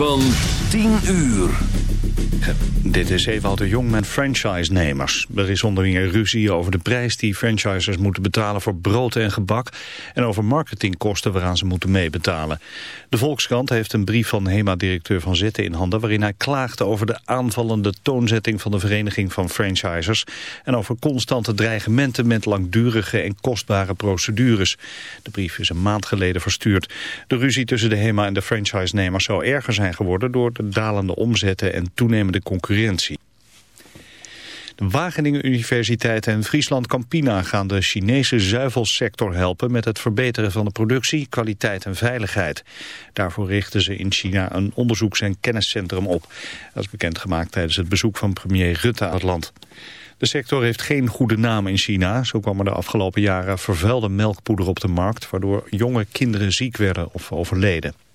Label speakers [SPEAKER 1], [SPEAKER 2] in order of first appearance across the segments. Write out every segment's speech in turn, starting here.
[SPEAKER 1] Van 10 uur.
[SPEAKER 2] Dit is Ewald de Jong met franchise-nemers. Er is onderling ruzie over de prijs die franchisers moeten betalen voor brood en gebak... en over marketingkosten waaraan ze moeten meebetalen. De Volkskrant heeft een brief van HEMA-directeur Van Zetten in handen... waarin hij klaagt over de aanvallende toonzetting van de Vereniging van Franchisers... en over constante dreigementen met langdurige en kostbare procedures. De brief is een maand geleden verstuurd. De ruzie tussen de HEMA en de franchise-nemers zou erger zijn geworden... door dalende omzetten en toenemende concurrentie. De Wageningen Universiteit en Friesland Campina gaan de Chinese zuivelsector helpen met het verbeteren van de productie, kwaliteit en veiligheid. Daarvoor richten ze in China een onderzoeks- en kenniscentrum op. Dat is bekendgemaakt tijdens het bezoek van premier Rutte aan het land. De sector heeft geen goede naam in China. Zo kwam er de afgelopen jaren vervuilde melkpoeder op de markt... waardoor jonge kinderen ziek werden of overleden.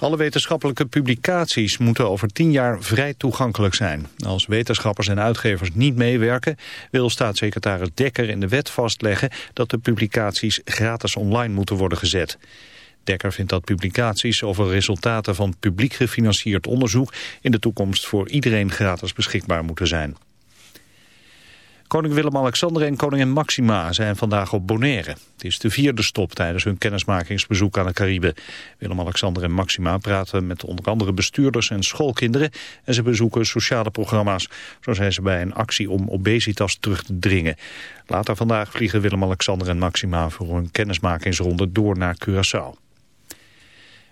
[SPEAKER 2] Alle wetenschappelijke publicaties moeten over tien jaar vrij toegankelijk zijn. Als wetenschappers en uitgevers niet meewerken... wil staatssecretaris Dekker in de wet vastleggen... dat de publicaties gratis online moeten worden gezet. Dekker vindt dat publicaties over resultaten van publiek gefinancierd onderzoek... in de toekomst voor iedereen gratis beschikbaar moeten zijn. Koning Willem-Alexander en koningin Maxima zijn vandaag op Bonaire. Het is de vierde stop tijdens hun kennismakingsbezoek aan de Cariben. Willem-Alexander en Maxima praten met onder andere bestuurders en schoolkinderen... en ze bezoeken sociale programma's. Zo zijn ze bij een actie om obesitas terug te dringen. Later vandaag vliegen Willem-Alexander en Maxima voor een kennismakingsronde door naar Curaçao.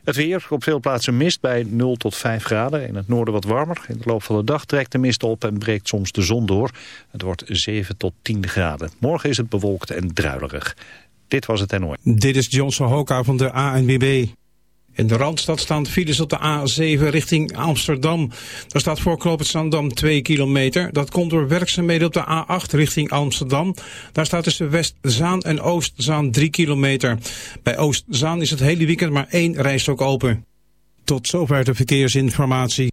[SPEAKER 2] Het weer, op veel plaatsen mist bij 0 tot 5 graden. In het noorden wat warmer. In de loop van de dag trekt de mist op en breekt soms de zon door. Het wordt 7 tot 10 graden. Morgen is het bewolkt en druilerig. Dit was het NOS.
[SPEAKER 3] Dit is Johnson Hoka van de ANWB. In de Randstad staan files op de A7 richting Amsterdam. Daar staat voor Knoopend Zandam 2 kilometer. Dat komt door werkzaamheden op de A8 richting Amsterdam. Daar staat tussen Westzaan en Oostzaan 3 kilometer. Bij Oostzaan is het hele weekend maar één rijstok open. Tot zover de verkeersinformatie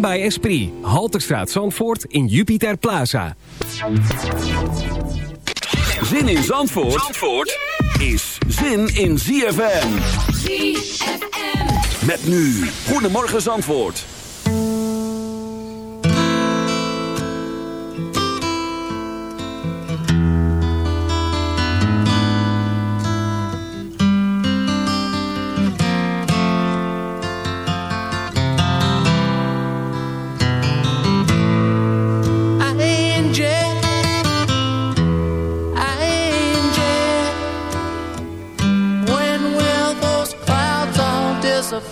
[SPEAKER 4] By Esprit.
[SPEAKER 5] Halterstraat Zandvoort in Jupiter Plaza.
[SPEAKER 1] Zin in Zandvoort, Zandvoort is zin in ZFM.
[SPEAKER 6] ZFM.
[SPEAKER 1] Met nu. Goedemorgen Zandvoort.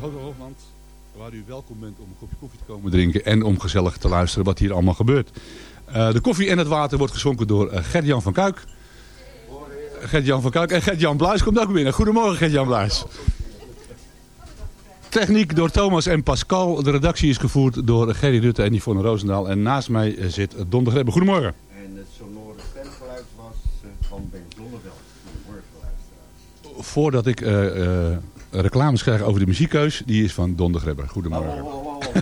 [SPEAKER 7] Hotel Hoogland, waar u welkom bent om een kopje koffie te komen drinken en om gezellig te luisteren wat hier allemaal gebeurt. Eh, de koffie en het water wordt geschonken door uh, Gert-Jan van Kuik. Gert-Jan van Kuik en Gert-Jan Bluis komt ook binnen. Goedemorgen Gert-Jan Bluis. Techniek door Thomas en Pascal. De redactie is gevoerd door Gerry Rutte en Yvonne Roosendaal. En naast mij eh, zit Don de Grebbe. Goedemorgen.
[SPEAKER 8] En het sonore stemgeluid was van Ben Zonneveld.
[SPEAKER 7] Voordat ik uh, reclames krijg over de muziekkeus, die is van Don de Grebbe. Goedemorgen.
[SPEAKER 8] Oh, oh, oh,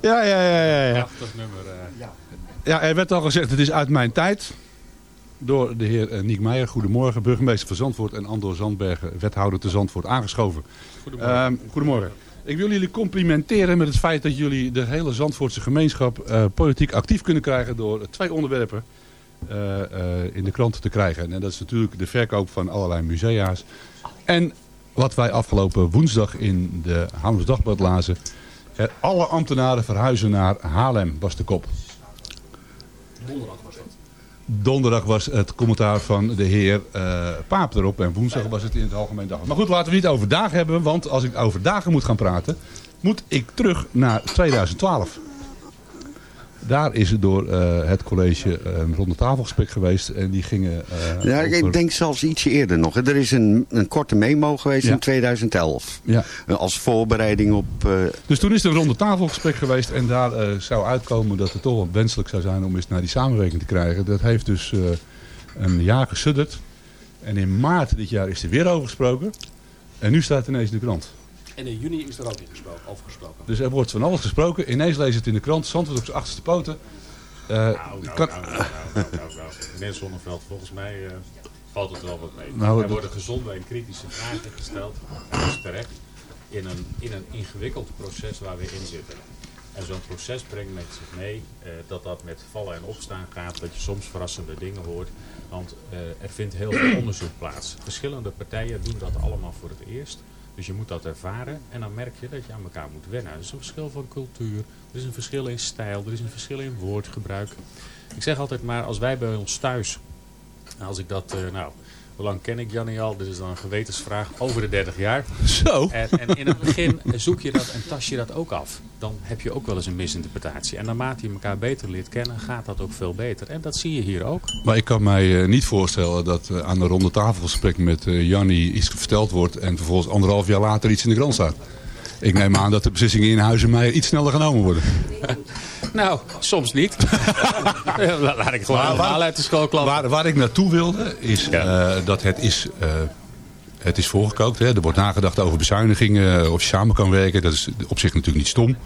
[SPEAKER 7] Ja, ja, ja, ja. ja.
[SPEAKER 9] Prachtig nummer.
[SPEAKER 8] Ja.
[SPEAKER 7] Ja, er werd al gezegd, het is uit mijn tijd. Door de heer eh, Niek Meijer, goedemorgen, burgemeester van Zandvoort. En Andor Zandbergen, wethouder te Zandvoort, aangeschoven.
[SPEAKER 9] Goedemorgen.
[SPEAKER 7] Ehm, goedemorgen. Ik wil jullie complimenteren met het feit dat jullie de hele Zandvoortse gemeenschap eh, politiek actief kunnen krijgen door twee onderwerpen eh, eh, in de krant te krijgen. En dat is natuurlijk de verkoop van allerlei musea's. En wat wij afgelopen woensdag in de Haarlems Dagblad lazen. Er alle ambtenaren verhuizen naar Haarlem, was de kop.
[SPEAKER 9] Donderdag was dat.
[SPEAKER 7] Donderdag was het commentaar van de heer eh, Paap erop. En woensdag was het in het Algemeen Dagblad. Maar goed, laten we niet over dagen hebben. Want als ik over dagen moet gaan praten, moet ik terug naar 2012. Daar is het door eh, het college eh, een ronde tafelgesprek geweest. En die gingen... eh,
[SPEAKER 8] Ja,
[SPEAKER 7] over-
[SPEAKER 8] ik denk zelfs ietsje eerder nog. Er is een, een korte memo geweest
[SPEAKER 7] Ja.
[SPEAKER 8] in 2011.
[SPEAKER 7] Ja.
[SPEAKER 8] Als voorbereiding op...
[SPEAKER 7] Dus toen is er een ronde tafelgesprek geweest en daar zou uitkomen dat het toch wel wenselijk zou zijn om eens naar die samenwerking te krijgen. Dat heeft dus een jaar gesudderd. En in maart dit jaar is er weer over gesproken. En nu staat het ineens in de krant.
[SPEAKER 9] En in juni is er ook in gesproken, over gesproken.
[SPEAKER 7] Dus er wordt van alles gesproken. Ineens lees het in de krant. Zandvoort op zijn achterste poten.
[SPEAKER 9] Nou,
[SPEAKER 7] kan-
[SPEAKER 9] nou, nou, nou, nou, nou, nou. Meneer Zonneveld, volgens mij eh, valt het wel wat mee.
[SPEAKER 7] Nou,
[SPEAKER 9] er worden gezonde en kritische vragen gesteld. En dat is terecht. In een, in een ingewikkeld proces waar we in zitten. En zo'n proces brengt met zich mee eh, dat dat met vallen en opstaan gaat. Dat je soms verrassende dingen hoort. Want eh, er vindt heel veel onderzoek plaats. Verschillende partijen doen dat allemaal voor het eerst. Dus je moet dat ervaren en dan merk je dat je aan elkaar moet wennen. Er is een verschil van cultuur, er is een verschil in stijl, er is een verschil in woordgebruik. Ik zeg altijd maar, als wij bij ons thuis, als ik dat, eh, nou, hoe lang ken ik Jannie al? Dit is dan een gewetensvraag, over de 30 jaar.
[SPEAKER 7] Zo.
[SPEAKER 9] En, en in het begin zoek je dat en tas je dat ook af. Dan heb je ook wel eens een misinterpretatie. En naarmate je elkaar beter leert kennen, gaat dat ook veel beter. En dat zie je hier ook.
[SPEAKER 7] Maar ik kan mij eh, niet voorstellen dat eh, aan een ronde tafelgesprek met eh Jannie iets verteld wordt. En vervolgens anderhalf jaar later iets in de krant staat. Ik neem aan dat de beslissingen in Huizenmeijer iets sneller genomen worden.
[SPEAKER 9] Nou, soms niet. Laat ik gewoon
[SPEAKER 7] Maar waar-
[SPEAKER 9] uit de school klappen.
[SPEAKER 7] Waar, waar ik naartoe wilde is eh, dat het is, eh, het is voorgekookt. Hè. Er wordt nagedacht over bezuinigingen, of je samen kan werken. Dat is op zich natuurlijk niet stom.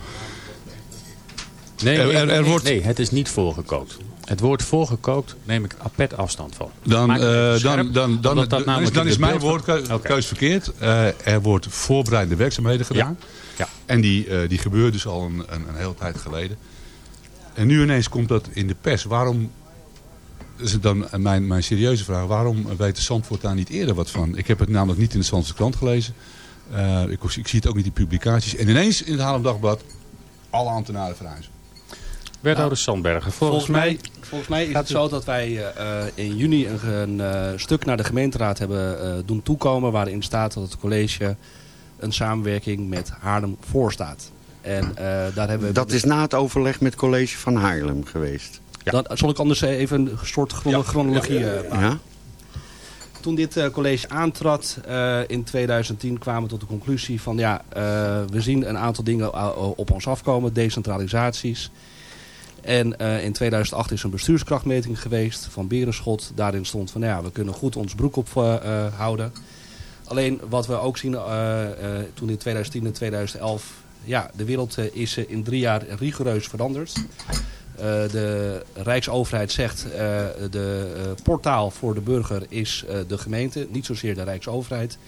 [SPEAKER 9] Nee,
[SPEAKER 7] Er- er- er
[SPEAKER 9] nee,
[SPEAKER 7] wordt-
[SPEAKER 9] nee, het is niet voorgekookt. Het woord voorgekookt neem ik apart afstand van.
[SPEAKER 7] Dan, eh, dan, dan, dan, dan, is, dan is mijn woordkeus
[SPEAKER 9] Oké.
[SPEAKER 7] verkeerd. Eh, er wordt voorbereidende werkzaamheden gedaan.
[SPEAKER 9] Ja.
[SPEAKER 7] En die, eh die gebeurt dus al een, een, een hele tijd geleden. En nu ineens komt dat in de pers. Waarom, is het dan mijn, mijn serieuze vraag, waarom weet de Zandvoort daar niet eerder wat van? Ik heb het namelijk niet in de Zandvoortse krant gelezen. Ik, ik zie het ook niet in publicaties. En ineens in het Haarlem Dagblad, alle ambtenaren verhuizen.
[SPEAKER 9] Wethouder Sandbergen, volgens,
[SPEAKER 10] Volgens mij, volgens mij is het zo dat wij eh, in juni een, een, eh, stuk naar de gemeenteraad hebben eh, doen toekomen... waarin staat dat het college een samenwerking met Haarlem voorstaat. En eh, daar hebben we...
[SPEAKER 8] dat is na het overleg met het college van Haarlem geweest.
[SPEAKER 10] Dan zal ik anders even een soort chrono- chronologie eh, maken.
[SPEAKER 8] Ja?
[SPEAKER 10] Toen dit eh, college aantrad eh, in 2010 kwamen we tot de conclusie van ja, eh, we zien een aantal dingen op ons afkomen, decentralisaties. En eh, in 2008 is een bestuurskrachtmeting geweest van Berenschot. Daarin stond van ja, we kunnen goed ons broek op eh, houden. Alleen wat we ook zien toen in 2010 en 2011, ja, de wereld is in drie jaar rigoureus veranderd. De Rijksoverheid zegt uh, de uh, portaal voor de burger is uh, de gemeente, niet zozeer de Rijksoverheid.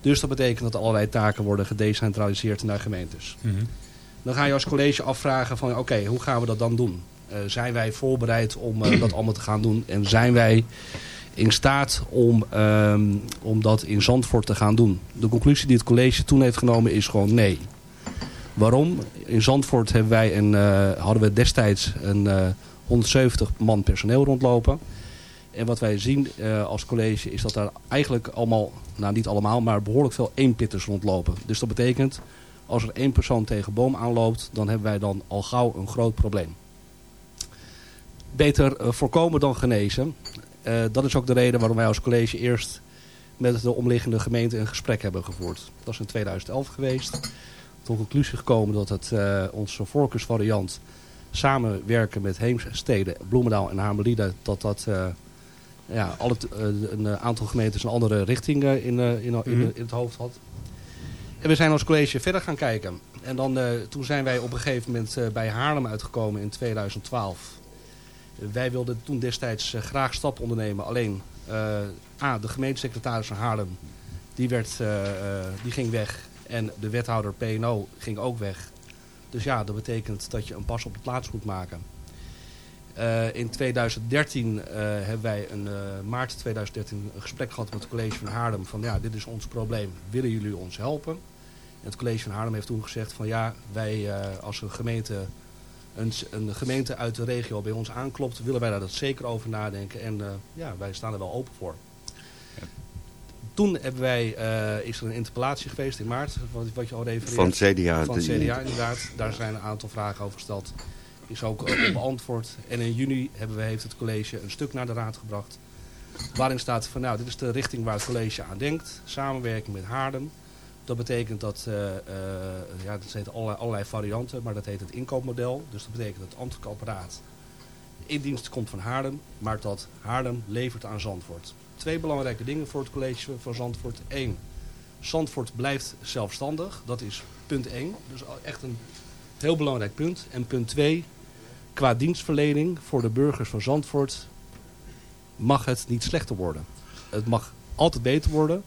[SPEAKER 10] Dus dat betekent dat allerlei taken worden gedecentraliseerd naar gemeentes.
[SPEAKER 7] Mm.
[SPEAKER 10] Dan ga je als college afvragen van oké, hoe gaan we dat dan doen? Uh, zijn wij voorbereid om uh, dat allemaal te gaan doen? En zijn wij in staat om, um, om dat in Zandvoort te gaan doen? De conclusie die het college toen heeft genomen is gewoon nee. Waarom? In Zandvoort hebben wij een, uh, hadden we destijds een uh, 170 man personeel rondlopen. En wat wij zien eh, als college is dat daar eigenlijk allemaal, nou niet allemaal, maar behoorlijk veel eenpitters rondlopen. Dus dat betekent, als er één persoon tegen boom aanloopt, dan hebben wij dan al gauw een groot probleem. Beter eh, voorkomen dan genezen. Eh, dat is ook de reden waarom wij als college eerst met de omliggende gemeente een gesprek hebben gevoerd. Dat is in 2011 geweest. Tot de conclusie gekomen dat het eh, onze voorkeursvariant samenwerken met Heemstede, Bloemendaal en Hamelide, dat dat ja, alle, een aantal gemeentes een andere richting in, in, in,
[SPEAKER 7] Mhm.
[SPEAKER 10] in het hoofd had. We zijn als college verder gaan kijken. En dan, eh, toen zijn wij op een gegeven moment eh, bij Haarlem uitgekomen in 2012. Wij wilden toen destijds eh, graag stappen ondernemen. Alleen, A, de gemeentesecretaris van Haarlem, die, werd, die ging weg. En de wethouder PNO ging ook weg. Dus ja, dat betekent dat je een pas op de plaats moet maken. Eh, in 2013 eh, hebben wij een, eh, maart 2013 een gesprek gehad met het college van Haarlem. Van ja, dit is ons probleem. Willen jullie ons helpen? En het college van Haarlem heeft toen gezegd van ja, wij als een gemeente, een, een gemeente uit de regio bij ons aanklopt, willen wij daar dat zeker over nadenken. En ja, wij staan er wel open voor. Toen hebben wij, is er een interpellatie geweest in maart, wat, wat je al refereert.
[SPEAKER 11] Van het CDA,
[SPEAKER 10] Van het CDA inderdaad. Daar zijn een aantal vragen over gesteld. Is ook eh, beantwoord. En in juni hebben we, heeft het college een stuk naar de raad gebracht. Waarin staat van nou, dit is de richting waar het college aan denkt. Samenwerking met Haarlem. Dat betekent dat, eh, eh, ja, dat heet allerlei, allerlei varianten, maar dat heet het inkoopmodel. Dus dat betekent dat het ambtelijk apparaat in dienst komt van Haarlem, maar dat Haarlem levert aan Zandvoort. Twee belangrijke dingen voor het college van Zandvoort. Eén, Zandvoort blijft zelfstandig. Dat is punt één. Dus echt een heel belangrijk punt. En punt twee, qua dienstverlening voor de burgers van Zandvoort mag het niet slechter worden. Het mag altijd beter worden.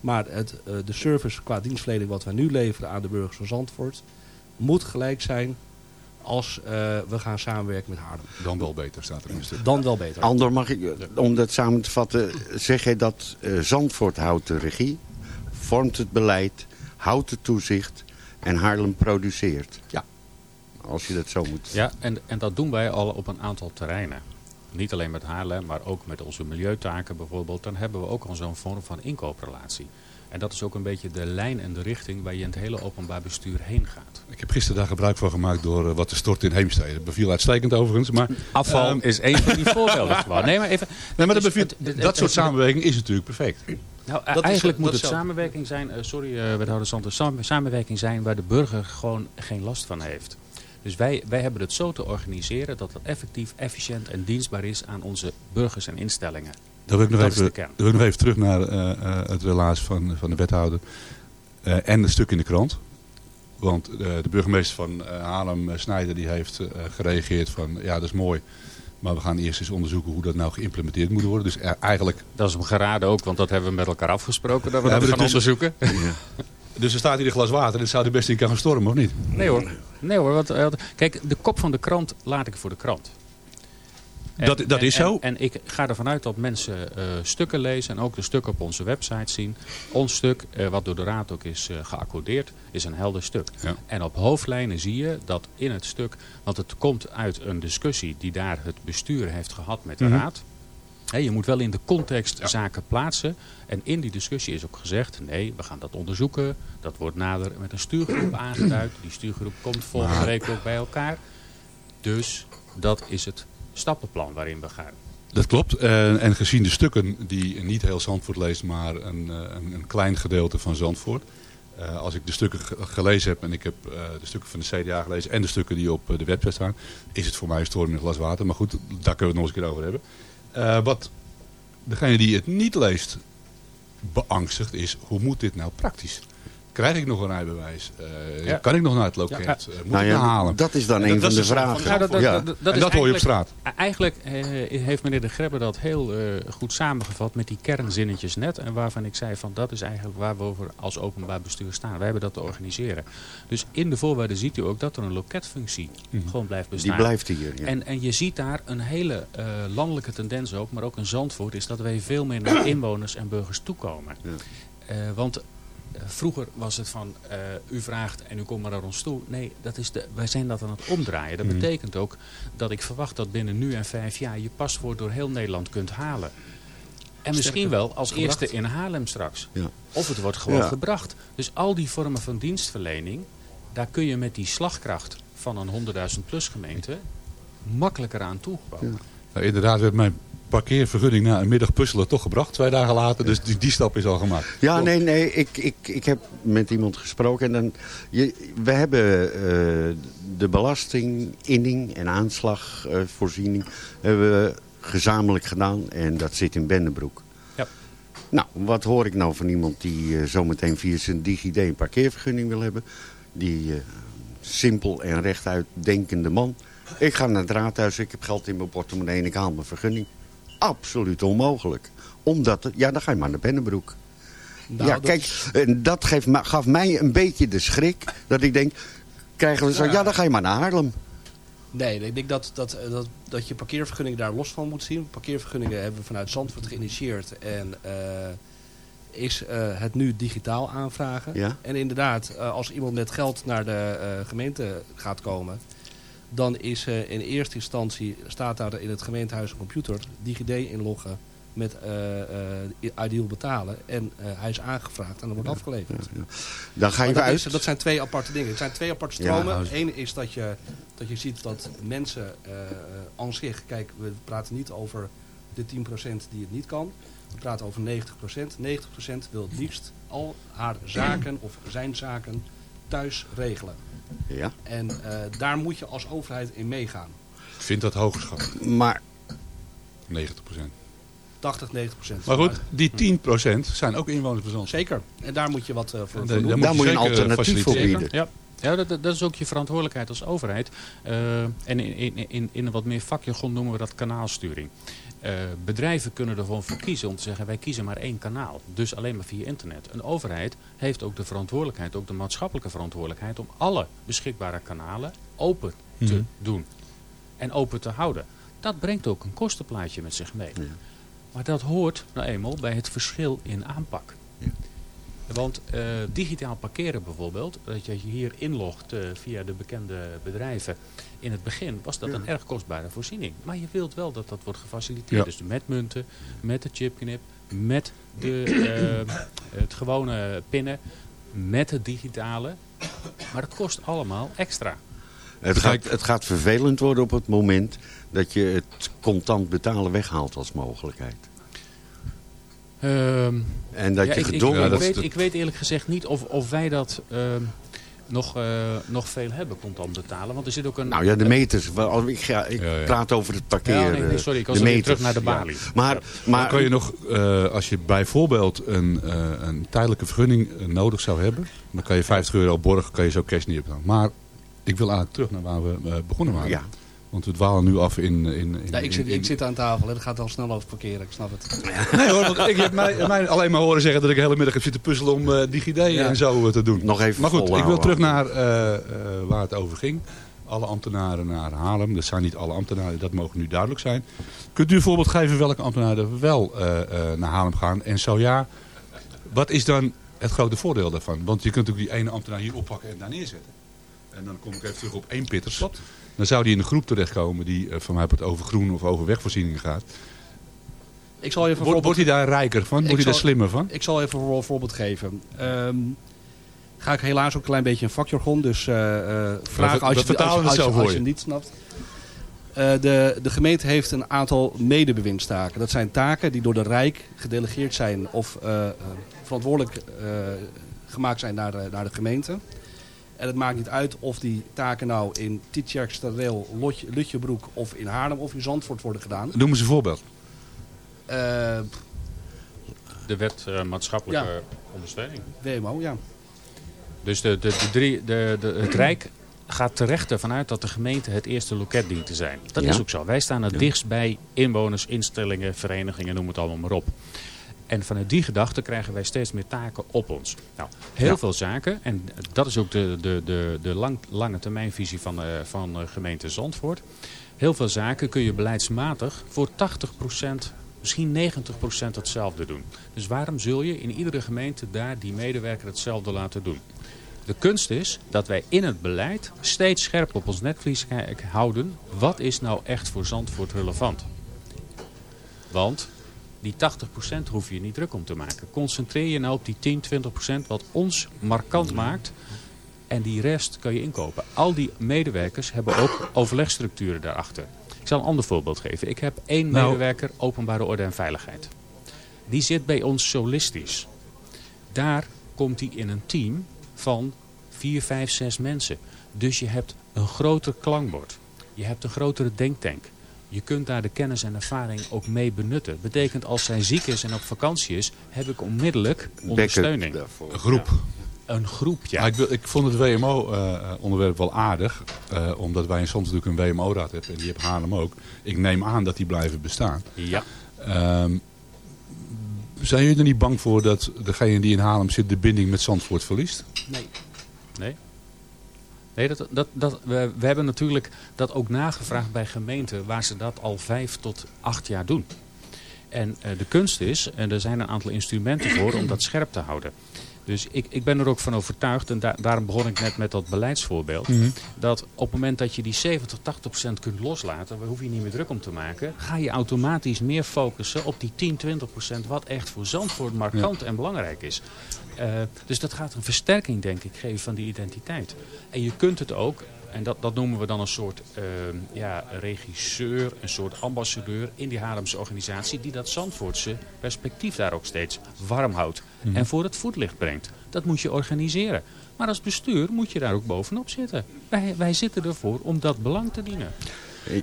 [SPEAKER 10] Maar het, eh, de service qua dienstverlening wat wij nu leveren aan de burgers van Zandvoort moet gelijk zijn als eh, we gaan samenwerken met Haarlem.
[SPEAKER 7] Dan wel beter, staat er in een stuk.
[SPEAKER 10] Dan wel beter.
[SPEAKER 11] Andor, mag ik, om dat samen te vatten, zeg jij dat eh, Zandvoort houdt de regie, vormt het beleid, houdt het toezicht en Haarlem produceert?
[SPEAKER 9] Ja.
[SPEAKER 11] Als je dat zo moet.
[SPEAKER 9] Ja, en, en dat doen wij al op een aantal terreinen. Niet alleen met Haarlem, maar ook met onze milieutaken bijvoorbeeld. Dan hebben we ook al zo'n vorm van inkooprelatie. En dat is ook een beetje de lijn en de richting waar je in het hele openbaar bestuur heen gaat.
[SPEAKER 7] Ik heb gisteren daar gebruik van gemaakt door eh, wat te storten in Heemstede. Dat beviel uitstekend overigens. Maar,
[SPEAKER 9] Afval
[SPEAKER 7] ehm,
[SPEAKER 9] is een van die voorbeelden gewoon. Nee, maar even...
[SPEAKER 7] Nee, maar dat,
[SPEAKER 9] Dus
[SPEAKER 7] beviel-
[SPEAKER 9] het- het-
[SPEAKER 7] dat
[SPEAKER 9] het-
[SPEAKER 7] soort
[SPEAKER 9] het-
[SPEAKER 7] samenwerking is natuurlijk perfect.
[SPEAKER 9] Nou,
[SPEAKER 7] Dat is-
[SPEAKER 9] eigenlijk moet het samenwerking zijn, eh, sorry eh wethouder Santos, samen- samenwerking zijn waar de burger gewoon geen last van heeft. Dus wij, wij hebben het zo te organiseren dat het effectief, efficiënt en dienstbaar is aan onze burgers en instellingen.
[SPEAKER 7] Dan wil ik nog,
[SPEAKER 9] Dat is
[SPEAKER 7] even,
[SPEAKER 9] de kern.
[SPEAKER 7] dan wil ik nog even terug naar eh, eh, het relaas van, van de wethouder. Eh, en het stuk in de krant. Want eh, de burgemeester van eh, Haarlem, Snijder, die heeft eh, gereageerd van... ja, dat is mooi, maar we gaan eerst eens onderzoeken hoe dat nou geïmplementeerd moet worden. Dus eigenlijk...
[SPEAKER 9] Dat is hem geraden ook, want dat hebben we met elkaar afgesproken dat we
[SPEAKER 7] Ja,
[SPEAKER 9] dat gaan onderzoeken.
[SPEAKER 7] Dus er staat hier een glas water en het zou er best in kan gaan stormen, of niet?
[SPEAKER 9] Nee hoor, nee hoor. Want, eh, kijk, de kop van de krant laat ik voor de krant.
[SPEAKER 7] Dat- dat is zo.
[SPEAKER 9] En, ik ga ervan uit dat mensen eh, stukken lezen en ook de stukken op onze website zien. Ons stuk, eh, wat door de raad ook is eh, geaccordeerd, is een helder stuk.
[SPEAKER 7] Ja.
[SPEAKER 9] En op hoofdlijnen zie je dat in het stuk, want het komt uit een discussie die daar het bestuur heeft gehad met de
[SPEAKER 7] Mhm.
[SPEAKER 9] raad. Je moet wel in de context zaken plaatsen. En in die discussie is ook gezegd, nee, we gaan dat onderzoeken. Dat wordt nader met een stuurgroep aangeduid. Die stuurgroep komt volgende week ook bij elkaar. Dus dat is het stappenplan waarin we gaan.
[SPEAKER 7] Dat klopt. Eh, en gezien de stukken die niet heel Zandvoort leest, maar een, eh, een, een klein gedeelte van Zandvoort. Eh, als ik de stukken ge- gelezen heb en ik heb de stukken van de CDA gelezen en de stukken die op de website staan, is het voor mij een storm in een glas water. Maar goed, daar kunnen we het nog eens een keer over hebben. Eh, wat degene die het niet leest beangstigt is, hoe moet dit nou praktisch? Krijg ik nog een rijbewijs? Eh,
[SPEAKER 9] Ja.
[SPEAKER 7] Kan ik nog naar het loket?
[SPEAKER 9] Ja.
[SPEAKER 7] Eh, moet
[SPEAKER 11] Nou
[SPEAKER 7] ik
[SPEAKER 11] ja,
[SPEAKER 7] naar halen?
[SPEAKER 11] dat is dan
[SPEAKER 7] En
[SPEAKER 11] een van de vragen.
[SPEAKER 9] Nou, dat, dat,
[SPEAKER 11] Ja.
[SPEAKER 9] dat, dat,
[SPEAKER 7] En dat hoor je op straat.
[SPEAKER 9] Eigenlijk eh, heeft meneer De Grebbe dat heel eh, goed samengevat met die kernzinnetjes net. En waarvan ik zei van dat is eigenlijk waar we over als openbaar bestuur staan. Wij hebben dat te organiseren. Dus in de voorwaarden ziet u ook dat er een loketfunctie
[SPEAKER 7] Mhm.
[SPEAKER 9] gewoon blijft bestaan.
[SPEAKER 11] Die blijft hier. Ja.
[SPEAKER 9] En, en je ziet daar een hele eh, landelijke tendens ook, maar ook een Zandvoort, is dat wij veel meer naar inwoners en burgers toekomen.
[SPEAKER 11] Ja.
[SPEAKER 9] Eh, want vroeger was het van, eh, u vraagt en u komt maar naar ons toe. Nee, dat is de, wij zijn dat aan het omdraaien. Dat
[SPEAKER 7] Mhm.
[SPEAKER 9] betekent ook dat ik verwacht dat binnen nu en vijf jaar je paswoord door heel Nederland kunt halen. En misschien wel als
[SPEAKER 10] gebracht.
[SPEAKER 9] eerste in Haarlem straks.
[SPEAKER 11] Ja.
[SPEAKER 9] Of het wordt gewoon
[SPEAKER 11] Ja.
[SPEAKER 9] gebracht. Dus al die vormen van dienstverlening, daar kun je met die slagkracht van een 100.000 plus gemeente makkelijker aan toegebouwd.
[SPEAKER 7] Nou, inderdaad werd mijn parkeervergunning na een middag puzzelen toch gebracht. Twee dagen later, dus die, die stap is al gemaakt.
[SPEAKER 11] Ja, nee, nee. Ik, ik, ik heb met iemand gesproken. En dan, je, we hebben eh, de belasting, inning en aanslagvoorziening hebben we gezamenlijk gedaan. En dat zit in Bennebroek.
[SPEAKER 9] Ja.
[SPEAKER 11] Nou, wat hoor ik nou van iemand die eh, zometeen via zijn DigiD een parkeervergunning wil hebben? Die eh, simpel en rechtuit denkende man. Ik ga naar het raadhuis, ik heb geld in mijn portemonnee en ik haal mijn vergunning. Absoluut onmogelijk. Omdat, ja, dan ga je maar naar Bennebroek.
[SPEAKER 10] Nou,
[SPEAKER 11] ja,
[SPEAKER 10] dat
[SPEAKER 11] kijk, en dat geeft, gaf mij een beetje de schrik. Dat ik denk, krijgen we zo, ja, dan ga je maar naar Haarlem.
[SPEAKER 10] Nee, ik denk dat, dat, dat, dat je parkeervergunning daar los van moet zien. Parkeervergunningen hebben we vanuit Zandvoort geïnitieerd. En eh, is eh, het nu digitaal aanvragen.
[SPEAKER 11] Ja.
[SPEAKER 10] En inderdaad, eh, als iemand met geld naar de eh, gemeente gaat komen... dan is eh, in eerste instantie, staat daar in het gemeentehuis een computer... DigiD inloggen met eh, eh, Ideal betalen. En hij is aangevraagd en dan wordt afgeleverd.
[SPEAKER 11] Dan ga je
[SPEAKER 10] dat,
[SPEAKER 11] uit.
[SPEAKER 10] dat zijn twee aparte dingen. Het zijn twee aparte stromen. Eén is dat je, dat je ziet dat mensen aan zich... Kijk, we praten niet over de 10% die het niet kan. We praten over 90%. 90% wil het liefst al haar zaken of zijn zaken thuis regelen.
[SPEAKER 11] Ja.
[SPEAKER 10] En eh, daar moet je als overheid in meegaan.
[SPEAKER 7] Ik vind dat hoog geschat.
[SPEAKER 11] Maar
[SPEAKER 7] 90%
[SPEAKER 10] 80, 90 procent.
[SPEAKER 7] Maar goed, die 10% zijn ook inwoners Zandvoort.
[SPEAKER 10] Zeker. En daar moet je wat eh, voor, voor doen.
[SPEAKER 7] daar moet je Daar moet je een zeker alternatief voor faciliteren.
[SPEAKER 9] Ja, ja dat, dat is ook je verantwoordelijkheid als overheid. Eh, en in, in, in, in een wat meer vakjargon noemen we dat kanaalsturing. Eh, bedrijven kunnen ervan voor kiezen om te zeggen wij kiezen maar één kanaal. Dus alleen maar via internet. Een overheid heeft ook de verantwoordelijkheid, ook de maatschappelijke verantwoordelijkheid om alle beschikbare kanalen open te
[SPEAKER 7] Mhm.
[SPEAKER 9] doen. En open te houden. Dat brengt ook een kostenplaatje met zich mee. Maar dat hoort nou eenmaal bij het verschil in aanpak. Want eh, digitaal parkeren bijvoorbeeld, dat je hier inlogt eh, via de bekende bedrijven. In het begin was dat een erg kostbare voorziening. Maar je wilt wel dat dat wordt gefaciliteerd.
[SPEAKER 7] Ja.
[SPEAKER 9] Dus met munten, met de chipknip, met de, eh, het gewone pinnen, met het digitale. Maar het kost allemaal extra.
[SPEAKER 11] het gaat, het gaat vervelend worden op het moment dat je het contant betalen weghaalt als mogelijkheid.
[SPEAKER 9] Ehm,
[SPEAKER 11] En dat
[SPEAKER 9] ja,
[SPEAKER 11] je
[SPEAKER 9] ik, ik-
[SPEAKER 11] gedwongen
[SPEAKER 9] ik,
[SPEAKER 11] wordt-
[SPEAKER 9] weet, ik weet eerlijk gezegd niet of, of wij dat ehm, nog, eh, nog veel hebben contant betalen. Want er zit ook een...
[SPEAKER 11] Nou ja, de meters. wel, Ik, ga, ik praat over het parkeren.
[SPEAKER 9] Ja, nee, nee, sorry, ik was
[SPEAKER 11] de
[SPEAKER 9] alweer
[SPEAKER 11] meters.
[SPEAKER 9] terug naar de
[SPEAKER 11] ja.
[SPEAKER 9] balie.
[SPEAKER 11] Maar, maar
[SPEAKER 7] Dan kan je nog, eh, als je bijvoorbeeld een, eh, een tijdelijke vergunning eh, nodig zou hebben, dan kan je 50 euro borgen, kan je zo cash niet betalen. Maar ik wil eigenlijk terug naar waar we eh, begonnen waren.
[SPEAKER 11] Ja.
[SPEAKER 7] Want we dwalen nu af in... in, in
[SPEAKER 10] Ja, ik, zit,
[SPEAKER 7] in-
[SPEAKER 10] ik zit aan tafel en het gaat al snel over parkeren, ik snap het.
[SPEAKER 7] Nee hoor, want ik heb mij, mij alleen maar horen zeggen dat ik de hele middag heb zitten puzzelen om eh DigiD en zo eh, te doen.
[SPEAKER 11] Nog even
[SPEAKER 7] Maar goed, ik wil terug naar eh, eh, waar het over ging. Alle ambtenaren naar Haarlem. Dat zijn niet alle ambtenaren, dat mogen nu duidelijk zijn. Kunt u een voorbeeld geven welke ambtenaren wel eh, eh, naar Haarlem gaan? En zo ja, wat is dan het grote voordeel daarvan? Want je kunt ook die ene ambtenaar hier oppakken en daar neerzetten. En dan kom ik even terug op één pitters. Dan zou die in een groep terechtkomen die eh, van mij het over groen of over wegvoorzieningen gaat.
[SPEAKER 10] Ik zal even
[SPEAKER 7] Wordt,
[SPEAKER 10] voorbeeld-
[SPEAKER 7] wordt hij daar rijker van? Wordt hij daar slimmer van?
[SPEAKER 10] Ik zal even een voorbeeld geven. Ehm, ga ik helaas ook een klein beetje in vakjargon. Dus eh vraag als, je, als, als, je niet snapt. De, de gemeente heeft een aantal medebewindstaken. Dat zijn taken die door de Rijk gedelegeerd zijn of verantwoordelijk gemaakt zijn naar naar de gemeente. En het maakt niet uit of die taken nou in Tietjerksterreel, Lotje- Lutjebroek of in Haarlem of in Zandvoort worden gedaan.
[SPEAKER 7] Noem eens een voorbeeld.
[SPEAKER 10] Eh,
[SPEAKER 9] De wet eh, maatschappelijke
[SPEAKER 10] Ja.
[SPEAKER 9] ondersteuning.
[SPEAKER 10] WMO, ja.
[SPEAKER 9] Dus de, de, de drie, de, de, het Rijk gaat terecht ervan uit dat de gemeente het eerste loket dient te zijn. Dat
[SPEAKER 11] Ja.
[SPEAKER 9] is ook zo. Wij staan het
[SPEAKER 11] Ja.
[SPEAKER 9] dichtst bij inwoners, instellingen, verenigingen, noem het allemaal maar op. En vanuit die gedachte krijgen wij steeds meer taken op ons. Nou, heel
[SPEAKER 11] Ja.
[SPEAKER 9] veel zaken, en dat is ook de, de, de, de lang, lange termijnvisie van, eh, van eh, gemeente Zandvoort. Heel veel zaken kun je beleidsmatig voor 80% misschien 90% hetzelfde doen. Dus waarom zul je in iedere gemeente daar die medewerker hetzelfde laten doen? De kunst is dat wij in het beleid steeds scherp op ons netvlies houden. Wat is nou echt voor Zandvoort relevant? Want die 80% hoef je niet druk om te maken. Concentreer je nou op die 10, 20% wat ons markant maakt. En die rest kan je inkopen. Al die medewerkers hebben ook overlegstructuren daarachter. Ik zal een ander voorbeeld geven. Ik heb één
[SPEAKER 7] Nou.
[SPEAKER 9] medewerker openbare orde en veiligheid. Die zit bij ons solistisch. Daar komt hij in een team van 4, 5, 6 mensen. Dus je hebt een groter klankbord. Je hebt een grotere denktank. Je kunt daar de kennis en ervaring ook mee benutten. Betekent als zij ziek is en op vakantie is, heb ik onmiddellijk ondersteuning.
[SPEAKER 7] Een groep.
[SPEAKER 9] Een groep, ja.
[SPEAKER 7] Ik, wil- ik vond het WMO-onderwerp wel aardig. eh, omdat wij in soms natuurlijk een WMO-raad hebben. En die heeft Haarlem ook. Ik neem aan dat die blijven bestaan.
[SPEAKER 9] Ja.
[SPEAKER 7] Ehm, zijn jullie er niet bang voor dat degene die in Haarlem zit de binding met Zandvoort verliest?
[SPEAKER 9] Nee. Nee. Nee, dat, dat, dat, we, we hebben natuurlijk dat ook nagevraagd bij gemeenten waar ze dat al vijf tot acht jaar doen. En eh, de kunst is, en er zijn een aantal instrumenten voor om dat scherp te houden. Dus ik, ik ben er ook van overtuigd, en da- daarom begon ik net met dat beleidsvoorbeeld,
[SPEAKER 7] Mhm.
[SPEAKER 9] dat op het moment dat je die 70, 80 procent kunt loslaten, daar hoef je niet meer druk om te maken, ga je automatisch meer focussen op die 10, 20 procent wat echt voor Zandvoort markant en belangrijk is. Eh, dus dat gaat een versterking, denk ik, geven van die identiteit. En je kunt het ook, en dat, dat noemen we dan een soort eh, ja, regisseur, een soort ambassadeur in die Haarlemse organisatie, die dat Zandvoortse perspectief daar ook steeds warm houdt
[SPEAKER 7] Mhm.
[SPEAKER 9] en voor het voetlicht brengt. Dat moet je organiseren. Maar als bestuur moet je daar ook bovenop zitten. Wij, wij zitten ervoor om dat belang te dienen.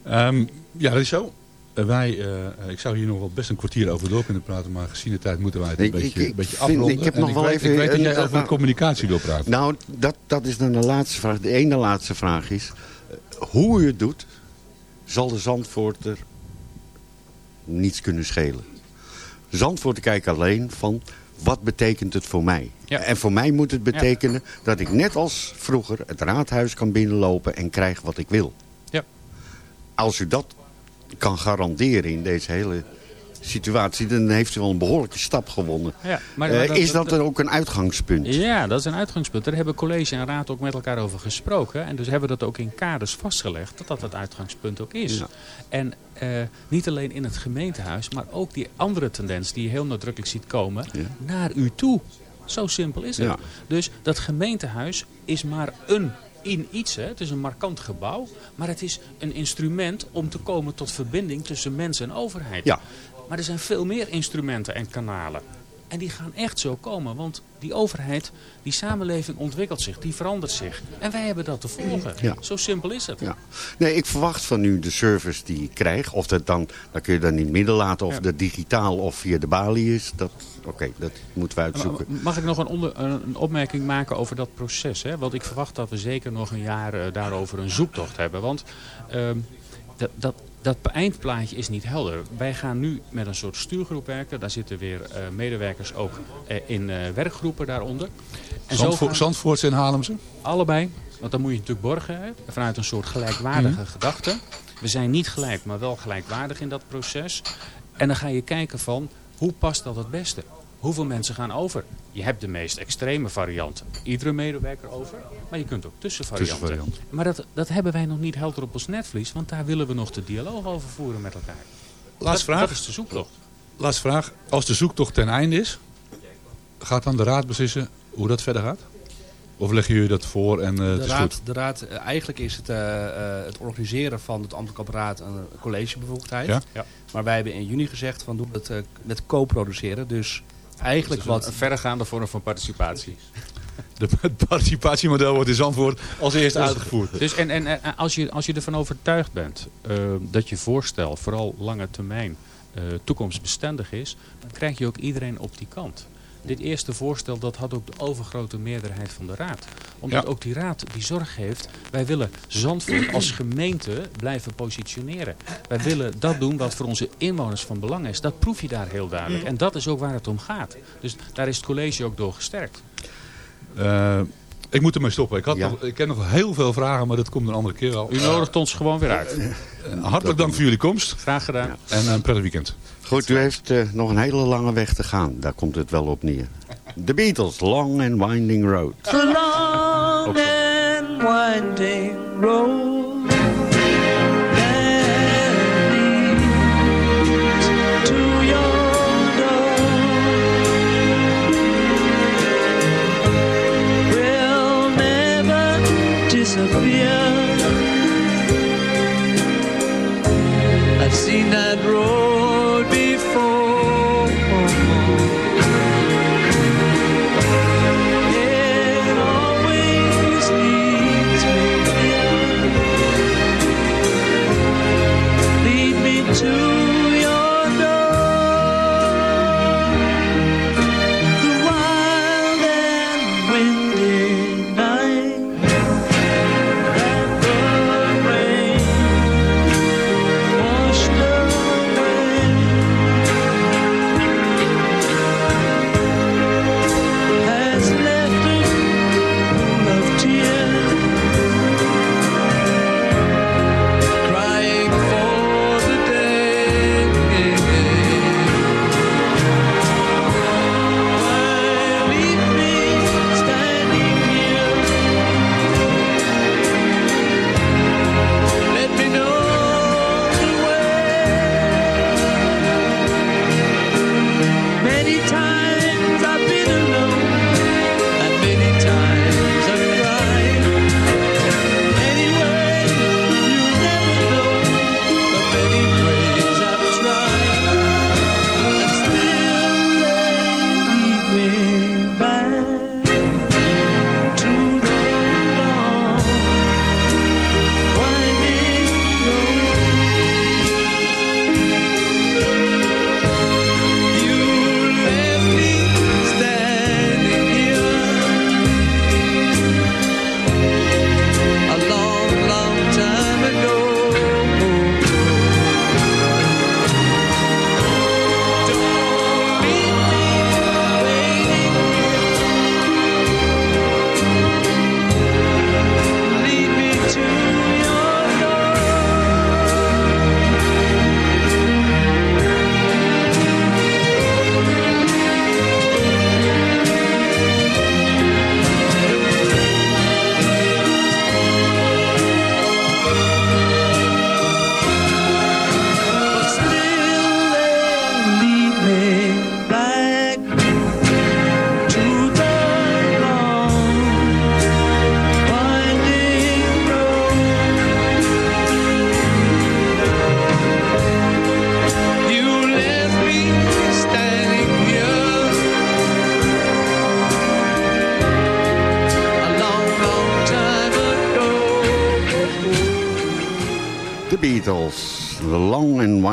[SPEAKER 7] Ehm, ja, dat is zo. Eh, wij, eh, ik zou hier nog wel best een kwartier over door kunnen praten, maar gezien de tijd moeten wij het een
[SPEAKER 11] Ik-
[SPEAKER 7] beetje,
[SPEAKER 11] ik- ik
[SPEAKER 7] beetje
[SPEAKER 11] vind-
[SPEAKER 7] afronden.
[SPEAKER 11] ik heb
[SPEAKER 7] En
[SPEAKER 11] nog wel
[SPEAKER 7] weet,
[SPEAKER 11] even
[SPEAKER 7] Ik weet dat jij over communicatie wil praten.
[SPEAKER 11] Nou, dat, dat is dan de laatste vraag. De ene laatste vraag is... eh, hoe u het doet, zal de Zandvoorter niets kunnen schelen. Zandvoorter kijkt alleen van... wat betekent het voor mij? En voor mij moet het betekenen dat ik net als vroeger... het raadhuis kan binnenlopen en krijg wat ik wil.
[SPEAKER 9] Ja.
[SPEAKER 11] Als u dat kan garanderen in deze hele situatie... dan heeft u wel een behoorlijke stap gewonnen.
[SPEAKER 9] Ja, maar-
[SPEAKER 11] Eh,
[SPEAKER 9] maar dat-
[SPEAKER 11] is dat
[SPEAKER 9] dat-
[SPEAKER 11] ook een uitgangspunt?
[SPEAKER 9] Ja, dat is een uitgangspunt. Daar hebben college en raad ook met elkaar over gesproken. En dus hebben we dat ook in kaders vastgelegd, dat dat het uitgangspunt ook is.
[SPEAKER 11] Ja.
[SPEAKER 9] En eh, niet alleen in het gemeentehuis, maar ook die andere tendens die je heel nadrukkelijk ziet komen, naar u toe. Zo simpel is het.
[SPEAKER 11] Ja.
[SPEAKER 9] Dus dat gemeentehuis is maar een in iets. Hè. Het is een markant gebouw, maar het is een instrument om te komen tot verbinding tussen mens en overheid.
[SPEAKER 11] Ja.
[SPEAKER 9] Maar er zijn veel meer instrumenten en kanalen. En die gaan echt zo komen, want die overheid, die samenleving ontwikkelt zich, die verandert zich. En wij hebben dat te volgen.
[SPEAKER 11] Ja.
[SPEAKER 9] Zo simpel is het.
[SPEAKER 11] Ja. Nee, ik verwacht van u de service die ik krijg. Of dat dan, dan kun je dan in het midden laten. Of
[SPEAKER 9] Ja.
[SPEAKER 11] dat digitaal of via de balie is. Dat, Oké, dat moeten we uitzoeken.
[SPEAKER 9] Mag ik nog een, onder, een opmerking maken over dat proces? Hè? Want ik verwacht dat we zeker nog een jaar eh, daarover een zoektocht hebben. Want ehm, dat, dat, dat eindplaatje is niet helder. Wij gaan nu met een soort stuurgroep werken. Daar zitten weer eh, medewerkers ook eh, in eh, werkgroepen daaronder. En zo
[SPEAKER 7] Zandvo
[SPEAKER 9] gaan-
[SPEAKER 7] Zandvoortse en Haarlemse?
[SPEAKER 9] Allebei. Want dan moet je natuurlijk borgen hè, vanuit een soort gelijkwaardige
[SPEAKER 7] Mhm.
[SPEAKER 9] gedachte. We zijn niet gelijk, maar wel gelijkwaardig in dat proces. En dan ga je kijken van, hoe past dat het beste? Hoeveel mensen gaan over? Je hebt de meest extreme variant. Iedere medewerker over. Maar je kunt ook tussenvarianten.
[SPEAKER 7] Tussenvariant.
[SPEAKER 9] Maar dat, dat hebben wij nog niet helder op ons netvlies. Want daar willen we nog de dialoog over voeren met elkaar.
[SPEAKER 7] Laatste
[SPEAKER 9] dat,
[SPEAKER 7] vraag.
[SPEAKER 9] Dat is de zoektocht.
[SPEAKER 7] Laatste vraag. Als de zoektocht ten einde is, gaat dan de raad beslissen hoe dat verder gaat? Of leggen jullie dat voor en eh, het
[SPEAKER 10] de
[SPEAKER 7] is
[SPEAKER 10] raad,
[SPEAKER 7] goed?
[SPEAKER 10] de raad, eh, eigenlijk is het, eh, eh, het organiseren van het ambtelijk apparaat een collegebevoegdheid.
[SPEAKER 7] Ja.
[SPEAKER 9] Ja.
[SPEAKER 10] Maar wij hebben in juni gezegd van doen het eh, met co-produceren. Dus eigenlijk
[SPEAKER 9] Dus
[SPEAKER 10] wat...
[SPEAKER 9] een verregaande vorm van participatie.
[SPEAKER 7] De, het participatiemodel wordt in Zandvoort als eerste uitgevoerd.
[SPEAKER 9] Dus en, en, en als, je, als je ervan overtuigd bent eh, dat je voorstel, vooral lange termijn, eh, toekomstbestendig is, dan krijg je ook iedereen op die kant. Dit eerste voorstel dat had ook de overgrote meerderheid van de raad. Omdat
[SPEAKER 7] Ja.
[SPEAKER 9] ook die raad die zorg heeft. Wij willen Zandvoort als gemeente blijven positioneren. Wij willen dat doen wat voor onze inwoners van belang is. Dat proef je daar heel duidelijk. En dat is ook waar het om gaat. Dus daar is het college ook door gesterkt.
[SPEAKER 7] Eh, Ik moet ermee stoppen. Ik, had
[SPEAKER 11] Ja.
[SPEAKER 7] nog, ik heb nog heel veel vragen, maar dat komt een andere keer wel.
[SPEAKER 9] U nodigt ons gewoon weer uit.
[SPEAKER 7] Eh, hartelijk dank voor jullie komst.
[SPEAKER 9] Graag gedaan.
[SPEAKER 7] En een prettig weekend.
[SPEAKER 11] Goed, u heeft eh, nog een hele lange weg te gaan. Daar komt het wel op neer. The Beatles, Long and Winding Road.
[SPEAKER 6] The long and winding road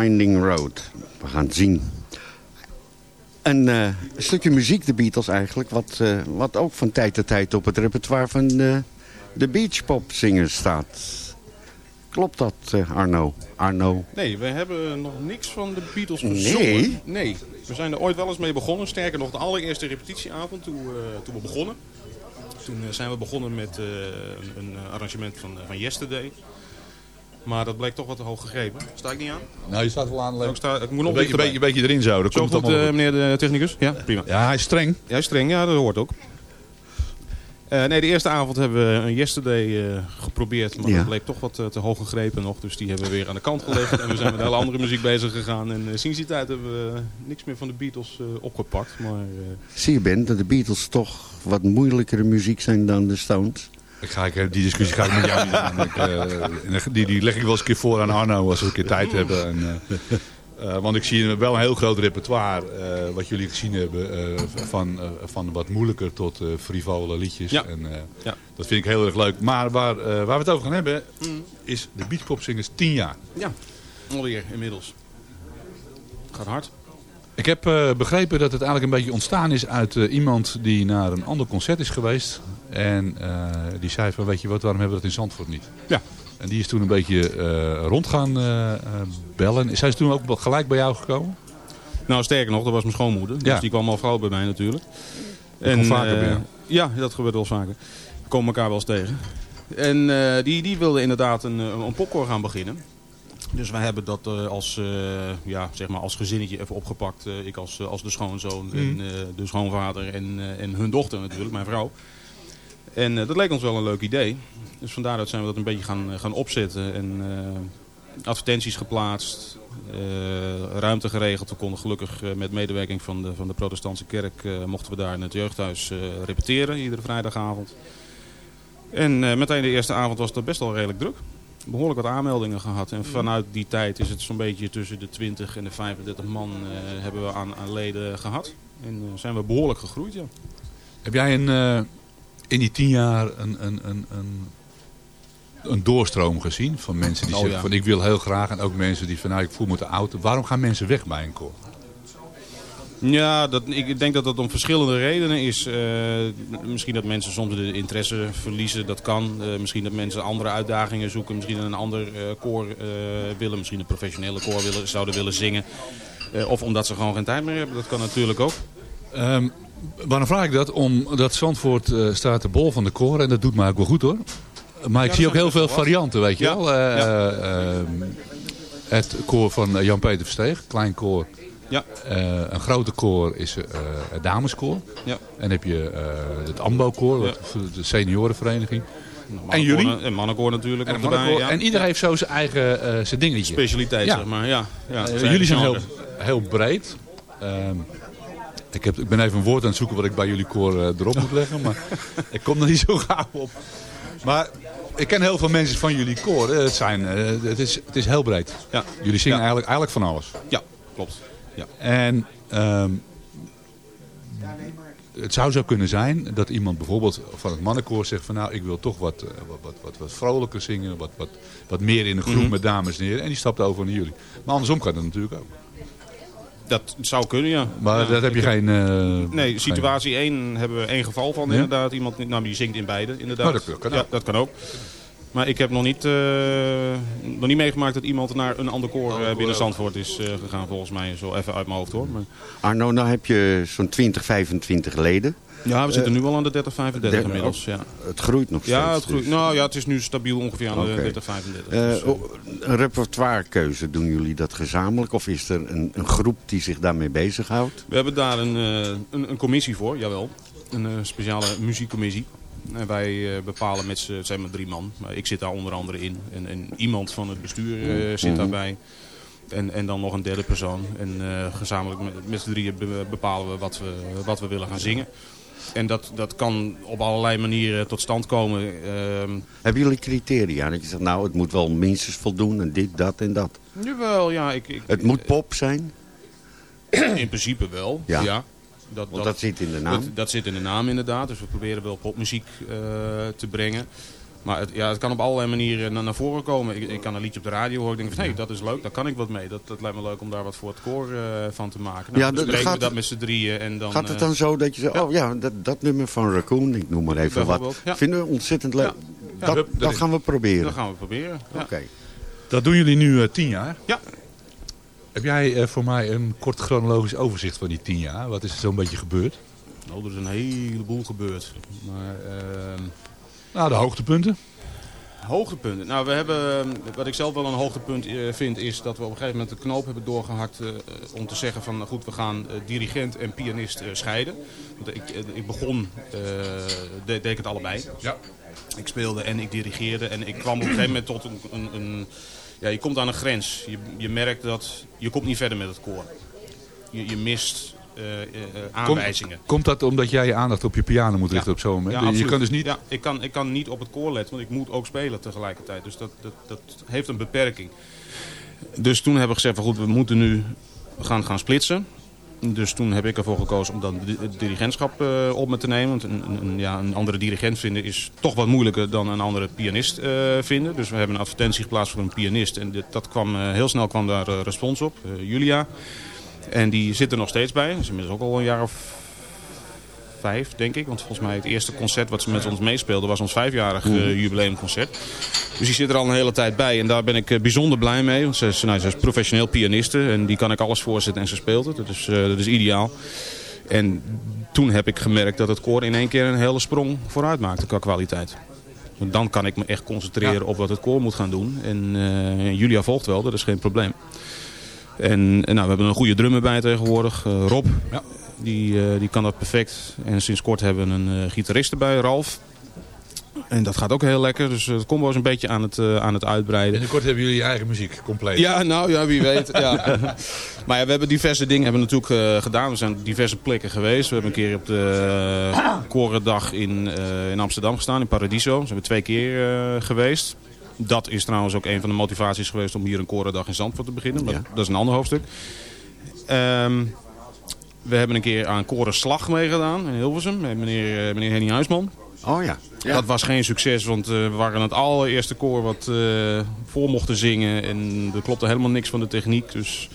[SPEAKER 11] Winding Road. We gaan het zien. Een eh, stukje muziek, de Beatles eigenlijk, wat, eh, wat ook van tijd tot tijd op het repertoire van eh, de beachpopzingers staat. Klopt dat, Arno? Arno?
[SPEAKER 12] Nee, we hebben nog niks van de Beatles
[SPEAKER 11] Nee?
[SPEAKER 12] gezongen. Nee? We zijn er ooit wel eens mee begonnen. Sterker nog, de allereerste repetitieavond toen, we- toen we begonnen. Toen zijn we begonnen met een, arrangement van, van Yesterday. Maar dat bleek toch wat te hoog gegrepen. Sta ik niet aan?
[SPEAKER 7] Nou, je staat wel aan.
[SPEAKER 12] Ik, sta, ik moet nog
[SPEAKER 7] een
[SPEAKER 12] een
[SPEAKER 7] beetje,
[SPEAKER 12] beetje,
[SPEAKER 7] beetje, erin zo. Dan
[SPEAKER 12] Zo
[SPEAKER 7] komt het
[SPEAKER 12] goed, eh, meneer de technicus? Ja, prima.
[SPEAKER 7] Ja, hij is streng.
[SPEAKER 12] Ja, hij is streng. Ja, dat hoort ook. Eh, nee, de eerste avond hebben we een Yesterday eh, geprobeerd. Maar
[SPEAKER 11] Ja.
[SPEAKER 12] dat bleek toch wat eh, te hoog gegrepen nog. Dus die hebben we weer aan de kant gelegd. en we zijn met hele andere muziek bezig gegaan. En eh, sinds die tijd hebben we niks meer van de Beatles eh, opgepakt. Maar eh,
[SPEAKER 11] Zie je, Ben, dat de Beatles toch wat moeilijkere muziek zijn dan de Stones?
[SPEAKER 7] Ik ga, ik, die discussie ga ik met jou niet aan. Ik, eh, die, die leg ik wel eens een keer voor aan Arno als we een keer tijd hebben. En, eh, eh, want ik zie wel een heel groot repertoire, eh, wat jullie gezien hebben, eh, van, eh, van wat moeilijker tot eh frivole liedjes.
[SPEAKER 12] Ja.
[SPEAKER 7] En, eh,
[SPEAKER 12] Ja.
[SPEAKER 7] Dat vind ik heel erg leuk. Maar waar, eh, waar we het over gaan hebben, is de Beachpopzingers 10 jaar.
[SPEAKER 12] ja, alweer inmiddels. Gaat hard.
[SPEAKER 7] Ik heb eh, begrepen dat het eigenlijk een beetje ontstaan is uit eh, iemand die naar een ander concert is geweest. En eh, die zei van, weet je wat, waarom hebben we dat in Zandvoort niet?
[SPEAKER 12] Ja.
[SPEAKER 7] En die is toen een beetje rond gaan bellen. Zijn ze toen ook gelijk bij jou gekomen?
[SPEAKER 12] Nou, sterker nog, dat was mijn schoonmoeder.
[SPEAKER 7] Ja.
[SPEAKER 12] Dus die kwam al vrouw bij mij natuurlijk.
[SPEAKER 7] komt vaker bij jou.
[SPEAKER 12] Ja, dat gebeurt wel vaker. We komen elkaar wel eens tegen. En die, die wilde inderdaad een, een popcorn gaan beginnen. Dus wij hebben dat eh, als, eh, ja, zeg maar als gezinnetje even opgepakt. Eh, ik als, als de schoonzoon en eh, de schoonvader en, en hun dochter natuurlijk, mijn vrouw. En dat leek ons wel een leuk idee. Dus vandaar dat zijn we dat een beetje gaan, gaan opzetten. En advertenties geplaatst, ruimte geregeld. We konden gelukkig met medewerking van de, van de protestantse kerk... mochten we daar in het jeugdhuis repeteren, iedere vrijdagavond. En meteen de eerste avond was het best wel redelijk druk. Behoorlijk wat aanmeldingen gehad. En vanuit die tijd is het zo'n beetje tussen de 20 en de 35 man eh, hebben we aan, aan leden gehad. En eh, zijn we behoorlijk gegroeid, ja.
[SPEAKER 7] Heb jij een, eh, in die tien jaar een, een, een, een, een doorstroom gezien van mensen die
[SPEAKER 12] Oh,
[SPEAKER 7] zeggen
[SPEAKER 12] ja.
[SPEAKER 7] van ik wil heel graag en ook mensen die van nou ik voel me te oud. Waarom gaan mensen weg bij een koor?
[SPEAKER 12] Ja, dat, ik denk dat dat om verschillende redenen is. Eh, misschien dat mensen soms de interesse verliezen, dat kan. Eh, misschien dat mensen andere uitdagingen zoeken. Misschien een ander eh, koor willen. Misschien een professionele koor willen, zouden willen zingen. Of omdat ze gewoon geen tijd meer hebben. Dat kan natuurlijk ook.
[SPEAKER 7] Ehm, waarom vraag ik dat? Omdat Zandvoort staat de bol van de koren en dat doet mij ook wel goed hoor. Maar ik
[SPEAKER 12] Ja,
[SPEAKER 7] zie ook heel veel varianten, weet je
[SPEAKER 12] Ja,
[SPEAKER 7] wel. Eh,
[SPEAKER 12] ja.
[SPEAKER 7] eh, ehm, het koor van Jan-Peter Versteeg, klein koor.
[SPEAKER 12] Ja.
[SPEAKER 7] Eh, een grote koor is eh, het dameskoor.
[SPEAKER 12] Ja.
[SPEAKER 7] En heb je eh, het AMBO-koor, de seniorenvereniging. En jullie?
[SPEAKER 12] En mannenkoor natuurlijk.
[SPEAKER 7] En,
[SPEAKER 12] erbij, ja.
[SPEAKER 7] en iedereen heeft zo zijn eigen zijn dingetje.
[SPEAKER 12] Specialiteit, zeg maar. Ja,
[SPEAKER 7] jullie zijn heel, heel breed. Ehm, ik, heb, ik ben even een woord aan het zoeken wat ik bij jullie koor erop moet leggen. Maar ik kom er niet zo gauw op. Maar ik ken heel veel mensen van jullie koor. Het, zijn, het, is, het is heel breed.
[SPEAKER 12] Ja.
[SPEAKER 7] Jullie zingen eigenlijk, eigenlijk van alles.
[SPEAKER 12] Ja, klopt. Ja.
[SPEAKER 7] En ehm, het zou zo kunnen zijn dat iemand bijvoorbeeld van het mannenkoor zegt van nou ik wil toch wat, eh, wat, wat, wat, wat vrolijker zingen. Wat, wat, wat meer in een groep
[SPEAKER 12] Mhm.
[SPEAKER 7] met dames en heren. En die stapt over naar jullie. Maar andersom kan dat natuurlijk ook.
[SPEAKER 12] Dat zou kunnen, ja.
[SPEAKER 7] Maar
[SPEAKER 12] Ja,
[SPEAKER 7] dat heb je geen... eh,
[SPEAKER 12] Nee, situatie 1 hebben we één geval van
[SPEAKER 7] Ja?
[SPEAKER 12] inderdaad. Iemand nou, die zingt in beide, inderdaad.
[SPEAKER 7] Oh, dat- dat kan
[SPEAKER 12] ja,
[SPEAKER 7] ook.
[SPEAKER 12] dat kan ook. Maar ik heb nog niet, eh, nog niet meegemaakt dat iemand naar een ander koor eh, binnen Zandvoort is eh, gegaan, volgens mij. Zo even uit mijn hoofd hoor. Maar...
[SPEAKER 11] Arno, nou heb je zo'n 20, 25 leden.
[SPEAKER 12] Ja, we zitten nu al aan de 30, 35
[SPEAKER 11] der-
[SPEAKER 12] inmiddels. Ja.
[SPEAKER 11] Het groeit nog steeds.
[SPEAKER 12] Ja, het groeit.
[SPEAKER 11] dus.
[SPEAKER 12] Nou ja, het is nu stabiel ongeveer aan de 30, 35.
[SPEAKER 11] Eh,
[SPEAKER 12] Dus,
[SPEAKER 11] oh, een repertoirekeuze, doen jullie dat gezamenlijk? Of is er een, een groep die zich daarmee bezighoudt?
[SPEAKER 12] We hebben daar een, een, een commissie voor, jawel. Een speciale muziekcommissie. En wij eh, bepalen met z'n, zijn maar drie man. Maar ik zit daar onder andere in. En, en iemand van het bestuur eh, zit
[SPEAKER 11] Mhm.
[SPEAKER 12] daarbij. En, en dan nog een derde persoon. En eh, gezamenlijk met, met z'n drieën be- bepalen we wat, we wat we willen gaan zingen. En dat, dat kan op allerlei manieren tot stand komen. Ehm,
[SPEAKER 11] Hebben jullie criteria? Dat je zegt, nou, het moet wel minstens voldoen en dit, dat en dat.
[SPEAKER 12] jawel, ja. Ik, ik,
[SPEAKER 11] Het moet pop zijn?
[SPEAKER 12] In principe wel,
[SPEAKER 11] Ja.
[SPEAKER 12] ja. Dat,
[SPEAKER 11] Want dat zit in de naam.
[SPEAKER 12] Dat, dat zit in de naam inderdaad. Dus we proberen wel popmuziek eh, te brengen. Maar het, ja, het kan op allerlei manieren naar, naar voren komen. Ik, ik kan een liedje op de radio horen. Ik denk van, hé, dat is leuk. Daar kan ik wat mee. Dat, dat lijkt me leuk om daar wat voor het koor eh, van te maken. Nou,
[SPEAKER 11] Ja,
[SPEAKER 12] dan
[SPEAKER 11] dat-
[SPEAKER 12] bespreken
[SPEAKER 11] gaat-
[SPEAKER 12] we dat met z'n drieën. En dan,
[SPEAKER 11] Gaat het
[SPEAKER 12] eh,
[SPEAKER 11] dan zo dat je zegt, oh ja, dat, dat nummer van Raccoon, ik noem maar even wat.
[SPEAKER 12] Ja.
[SPEAKER 11] Vinden we ontzettend leuk.
[SPEAKER 12] Ja,
[SPEAKER 11] dat
[SPEAKER 12] hup,
[SPEAKER 11] dat
[SPEAKER 12] erin.
[SPEAKER 11] gaan we proberen.
[SPEAKER 12] Dat gaan we proberen. Ja.
[SPEAKER 11] Oké.
[SPEAKER 7] Dat doen jullie nu eh, tien jaar?
[SPEAKER 12] Ja.
[SPEAKER 7] Heb jij eh, voor mij een kort chronologisch overzicht van die tien jaar? Wat is er zo'n beetje gebeurd?
[SPEAKER 12] Nou, er is een heleboel gebeurd. Maar, ehm,
[SPEAKER 7] Nou, de hoogtepunten.
[SPEAKER 12] Hoogtepunten. Nou, we hebben, wat ik zelf wel een hoogtepunt eh, vind, is dat we op een gegeven moment de knoop hebben doorgehakt eh, om te zeggen van, goed, we gaan dirigent en pianist scheiden. Want ik, ik begon, eh, de- deed ik het allebei.
[SPEAKER 7] Ja.
[SPEAKER 12] Ik speelde en ik dirigeerde en ik kwam op een gegeven moment tot een, een, een ja, je komt aan een grens. Je, je merkt dat, je komt niet verder met het koor. Je, je mist eh, eh, aanwijzingen.
[SPEAKER 7] Komt, komt dat omdat jij je aandacht op je piano moet richten
[SPEAKER 12] Ja.
[SPEAKER 7] op zo'n moment?
[SPEAKER 12] Ja,
[SPEAKER 7] je kan dus niet...
[SPEAKER 12] Ja, ik kan, ik kan niet op het koor letten, want ik moet ook spelen tegelijkertijd. Dus dat, dat, dat heeft een beperking. Dus toen hebben we gezegd van goed, we moeten nu gaan, gaan splitsen. Dus toen heb ik ervoor gekozen om dan het dirigentschap eh, op me te nemen. Want een, een- ja, een andere dirigent vinden is toch wat moeilijker dan een andere pianist eh, vinden. Dus we hebben een advertentie geplaatst voor een pianist. En dat kwam, eh, heel snel kwam daar respons op. Julia. En die zit er nog steeds bij. Dat is inmiddels ook al een jaar of vijf, denk ik. Want volgens mij het eerste concert wat ze met ons meespeelde was ons vijfjarig eh,
[SPEAKER 11] Mhm.
[SPEAKER 12] jubileumconcert. Dus die zit er al een hele tijd bij. En daar ben ik eh, bijzonder blij mee. Want ze is, nou, ze is professioneel pianiste. En die kan ik alles voorzetten en ze speelt het. Dat is, eh, dat is ideaal. En toen heb ik gemerkt dat het koor in één keer een hele sprong vooruit maakte qua kwaliteit. Want Dan kan ik me echt concentreren op wat het koor moet gaan doen. En Julia volgt wel, dat is geen probleem. En, en nou, we hebben een goede drummer bij tegenwoordig, Rob. Die, eh, die kan dat perfect. En sinds kort hebben we een eh, gitarist erbij, Ralf. En dat gaat ook heel lekker. Dus het combo is een beetje aan het, eh, aan het uitbreiden.
[SPEAKER 7] Binnenkort hebben jullie je eigen muziek compleet.
[SPEAKER 12] Ja, nou ja, wie weet. ja. Maar ja, we hebben diverse dingen hebben natuurlijk eh, gedaan. We zijn op diverse plekken geweest. We hebben een keer op de uh, Korendag in, eh, in Amsterdam gestaan, in Paradiso. We zijn we twee keer eh, geweest. Dat is trouwens ook een van de motivaties geweest om hier een Korendag in Zandvoort te beginnen. Maar dat is een ander hoofdstuk. Ehm, we hebben een keer aan Korenslag meegedaan in Hilversum. Met meneer, eh, meneer Henny Huisman.
[SPEAKER 11] Oh ja.
[SPEAKER 12] Dat was geen succes, want eh, we waren het allereerste koor wat eh, voor mochten zingen. En er klopte helemaal niks van de techniek. Dus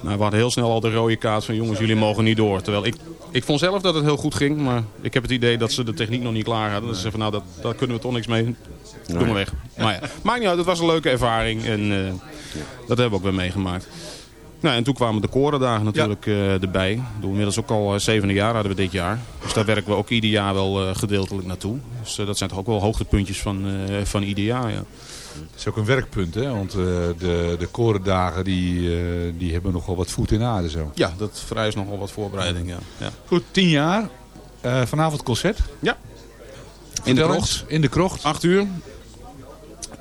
[SPEAKER 12] nou, we hadden heel snel al de rode kaart van jongens, jullie mogen niet door. Terwijl ik, ik vond zelf dat het heel goed ging, maar ik heb het idee dat ze de techniek nog niet klaar hadden. Dus ze van nou, dat, daar kunnen we toch niks mee. Doe maar weg. Maar ja, maakt niet uit, het was een leuke ervaring en dat hebben we ook weer meegemaakt. Nou, en toen kwamen de korendagen natuurlijk eh, erbij. We doen inmiddels ook al eh, zevende jaar hadden we dit jaar. Dus daar werken we ook ieder jaar wel eh, gedeeltelijk naartoe. Dus dat zijn toch ook wel hoogtepuntjes van, eh, van ieder jaar, ja.
[SPEAKER 7] Het is ook een werkpunt, hè? Want eh, de, de korendagen die, eh, die hebben nogal wat voet in aarde zo.
[SPEAKER 12] Ja, dat vereist nogal wat voorbereiding, ja. ja.
[SPEAKER 7] Goed, tien jaar. Eh, vanavond concert.
[SPEAKER 12] Ja. In de
[SPEAKER 7] Vertel
[SPEAKER 12] krocht.
[SPEAKER 7] In de krocht.
[SPEAKER 12] Acht uur.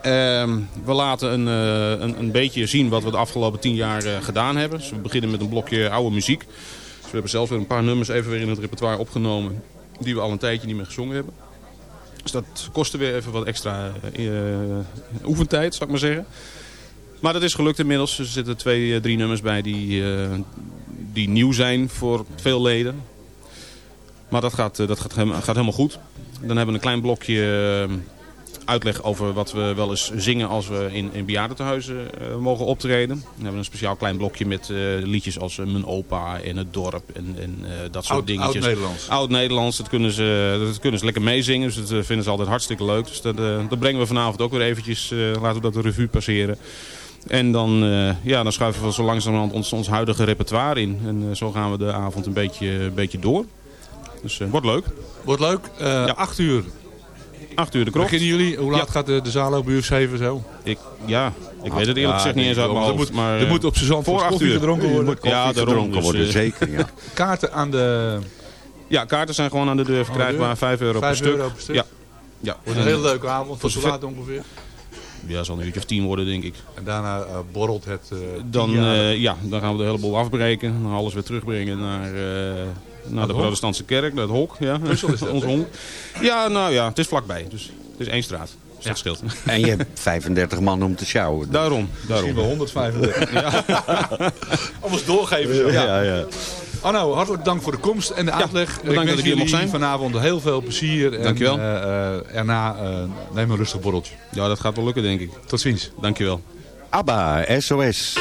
[SPEAKER 12] Ehm, we laten een, eh, een, een beetje zien wat we de afgelopen tien jaar eh, gedaan hebben. Dus we beginnen met een blokje oude muziek. Dus we hebben zelfs weer een paar nummers even weer in het repertoire opgenomen. Die we al een tijdje niet meer gezongen hebben. Dus dat kostte weer even wat extra eh, oefentijd, zou ik maar zeggen. Maar dat is gelukt inmiddels. Er zitten twee, drie nummers bij die, die nieuw zijn voor veel leden. Maar dat gaat, dat gaat, gaat helemaal goed. Dan hebben we een klein blokje uitleg over wat we wel eens zingen als we in, in bejaardentehuizen eh, mogen optreden. Dan hebben we een speciaal klein blokje met eh, liedjes als eh, Mijn opa en Het dorp en, en dat soort
[SPEAKER 7] Oud-
[SPEAKER 12] dingetjes.
[SPEAKER 7] Oud-Nederlands.
[SPEAKER 12] Oud-Nederlands, dat, kunnen ze, dat kunnen ze lekker meezingen. Dus dat vinden ze altijd hartstikke leuk. Dus dat, dat brengen we vanavond ook weer eventjes, laten we dat de revue passeren. En dan, ja, dan schuiven we zo langzamerhand ons, ons huidige repertoire in. En zo gaan we de avond een beetje, een beetje door. Dus wordt leuk.
[SPEAKER 7] Wordt leuk. Eh Acht uur.
[SPEAKER 12] Acht uur de krocht.
[SPEAKER 7] Beginnen jullie? Hoe laat
[SPEAKER 12] Ja.
[SPEAKER 7] gaat de, de zaal open? Uur zo?
[SPEAKER 12] Ik, ja, ik weet het eerlijk gezegd niet eens uit mijn
[SPEAKER 7] Er
[SPEAKER 12] hoofd.
[SPEAKER 7] moet,
[SPEAKER 12] maar,
[SPEAKER 7] er
[SPEAKER 12] eh,
[SPEAKER 7] moet op zijn zand
[SPEAKER 12] voor acht
[SPEAKER 7] koffie
[SPEAKER 12] uur.
[SPEAKER 7] gedronken worden. Ja,
[SPEAKER 12] gedronken
[SPEAKER 7] Dus,
[SPEAKER 12] worden,
[SPEAKER 7] eh,
[SPEAKER 12] zeker, ja.
[SPEAKER 7] Kaarten aan de...
[SPEAKER 12] Ja, kaarten zijn gewoon aan de deur verkrijgbaar. 5 euro,
[SPEAKER 7] Vijf
[SPEAKER 12] per, stuk.
[SPEAKER 7] euro per stuk.
[SPEAKER 12] Ja. ja.
[SPEAKER 7] Wordt een
[SPEAKER 12] En-
[SPEAKER 7] hele leuke avond. Tot zo
[SPEAKER 12] ver-
[SPEAKER 7] laat ongeveer.
[SPEAKER 12] Ja, zal een uurtje of tien worden, denk ik.
[SPEAKER 7] En daarna eh, borrelt het eh
[SPEAKER 12] Dan, eh, ja, dan gaan we de hele boel afbreken. Dan alles weer terugbrengen naar, naar de
[SPEAKER 7] hok?
[SPEAKER 12] protestantse kerk, naar het hok. Ja.
[SPEAKER 7] Brussel is dat,
[SPEAKER 12] Ons honk. Ja, nou ja, het is vlakbij. Dus het is één straat. Dus dat scheelt.
[SPEAKER 11] En je hebt 35 man om te sjouwen.
[SPEAKER 12] Daarom. daarom.
[SPEAKER 7] Misschien wel 135. ja. Anders doorgeven zo.
[SPEAKER 11] Ja, ja.
[SPEAKER 7] Arno, hartelijk dank voor de komst en de uitleg.
[SPEAKER 12] bedankt dat ik hier mocht zijn.
[SPEAKER 7] vanavond heel veel plezier. En,
[SPEAKER 12] Dankjewel.
[SPEAKER 7] eh, eh, erna eh, neem een rustig borreltje.
[SPEAKER 12] Ja, dat gaat wel lukken, denk ik.
[SPEAKER 7] Tot ziens.
[SPEAKER 12] Dankjewel.
[SPEAKER 11] ABBA, SOS.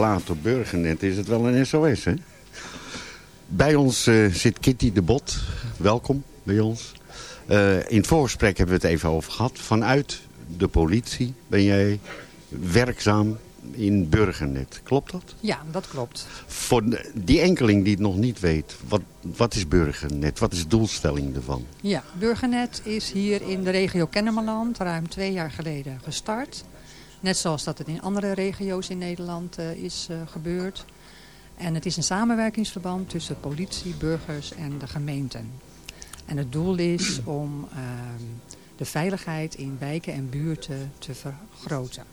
[SPEAKER 11] Op Burgernet, is het wel een SOS, hè? Bij ons eh, zit Kitty de Bot. Welkom bij ons. Eh, in het voorgesprek hebben we het even over gehad. Vanuit de politie ben jij werkzaam in Burgernet. Klopt dat?
[SPEAKER 13] Ja, dat klopt.
[SPEAKER 11] Voor die enkeling die het nog niet weet, wat, wat is Burgernet? Wat is de doelstelling ervan?
[SPEAKER 13] Ja, Burgernet is hier in de regio Kennemerland ruim twee jaar geleden gestart. Net zoals dat het in andere regio's in Nederland eh, is eh, gebeurd. En het is een samenwerkingsverband tussen politie, burgers en de gemeenten. En het doel is om ehm, de veiligheid in wijken en buurten te vergroten.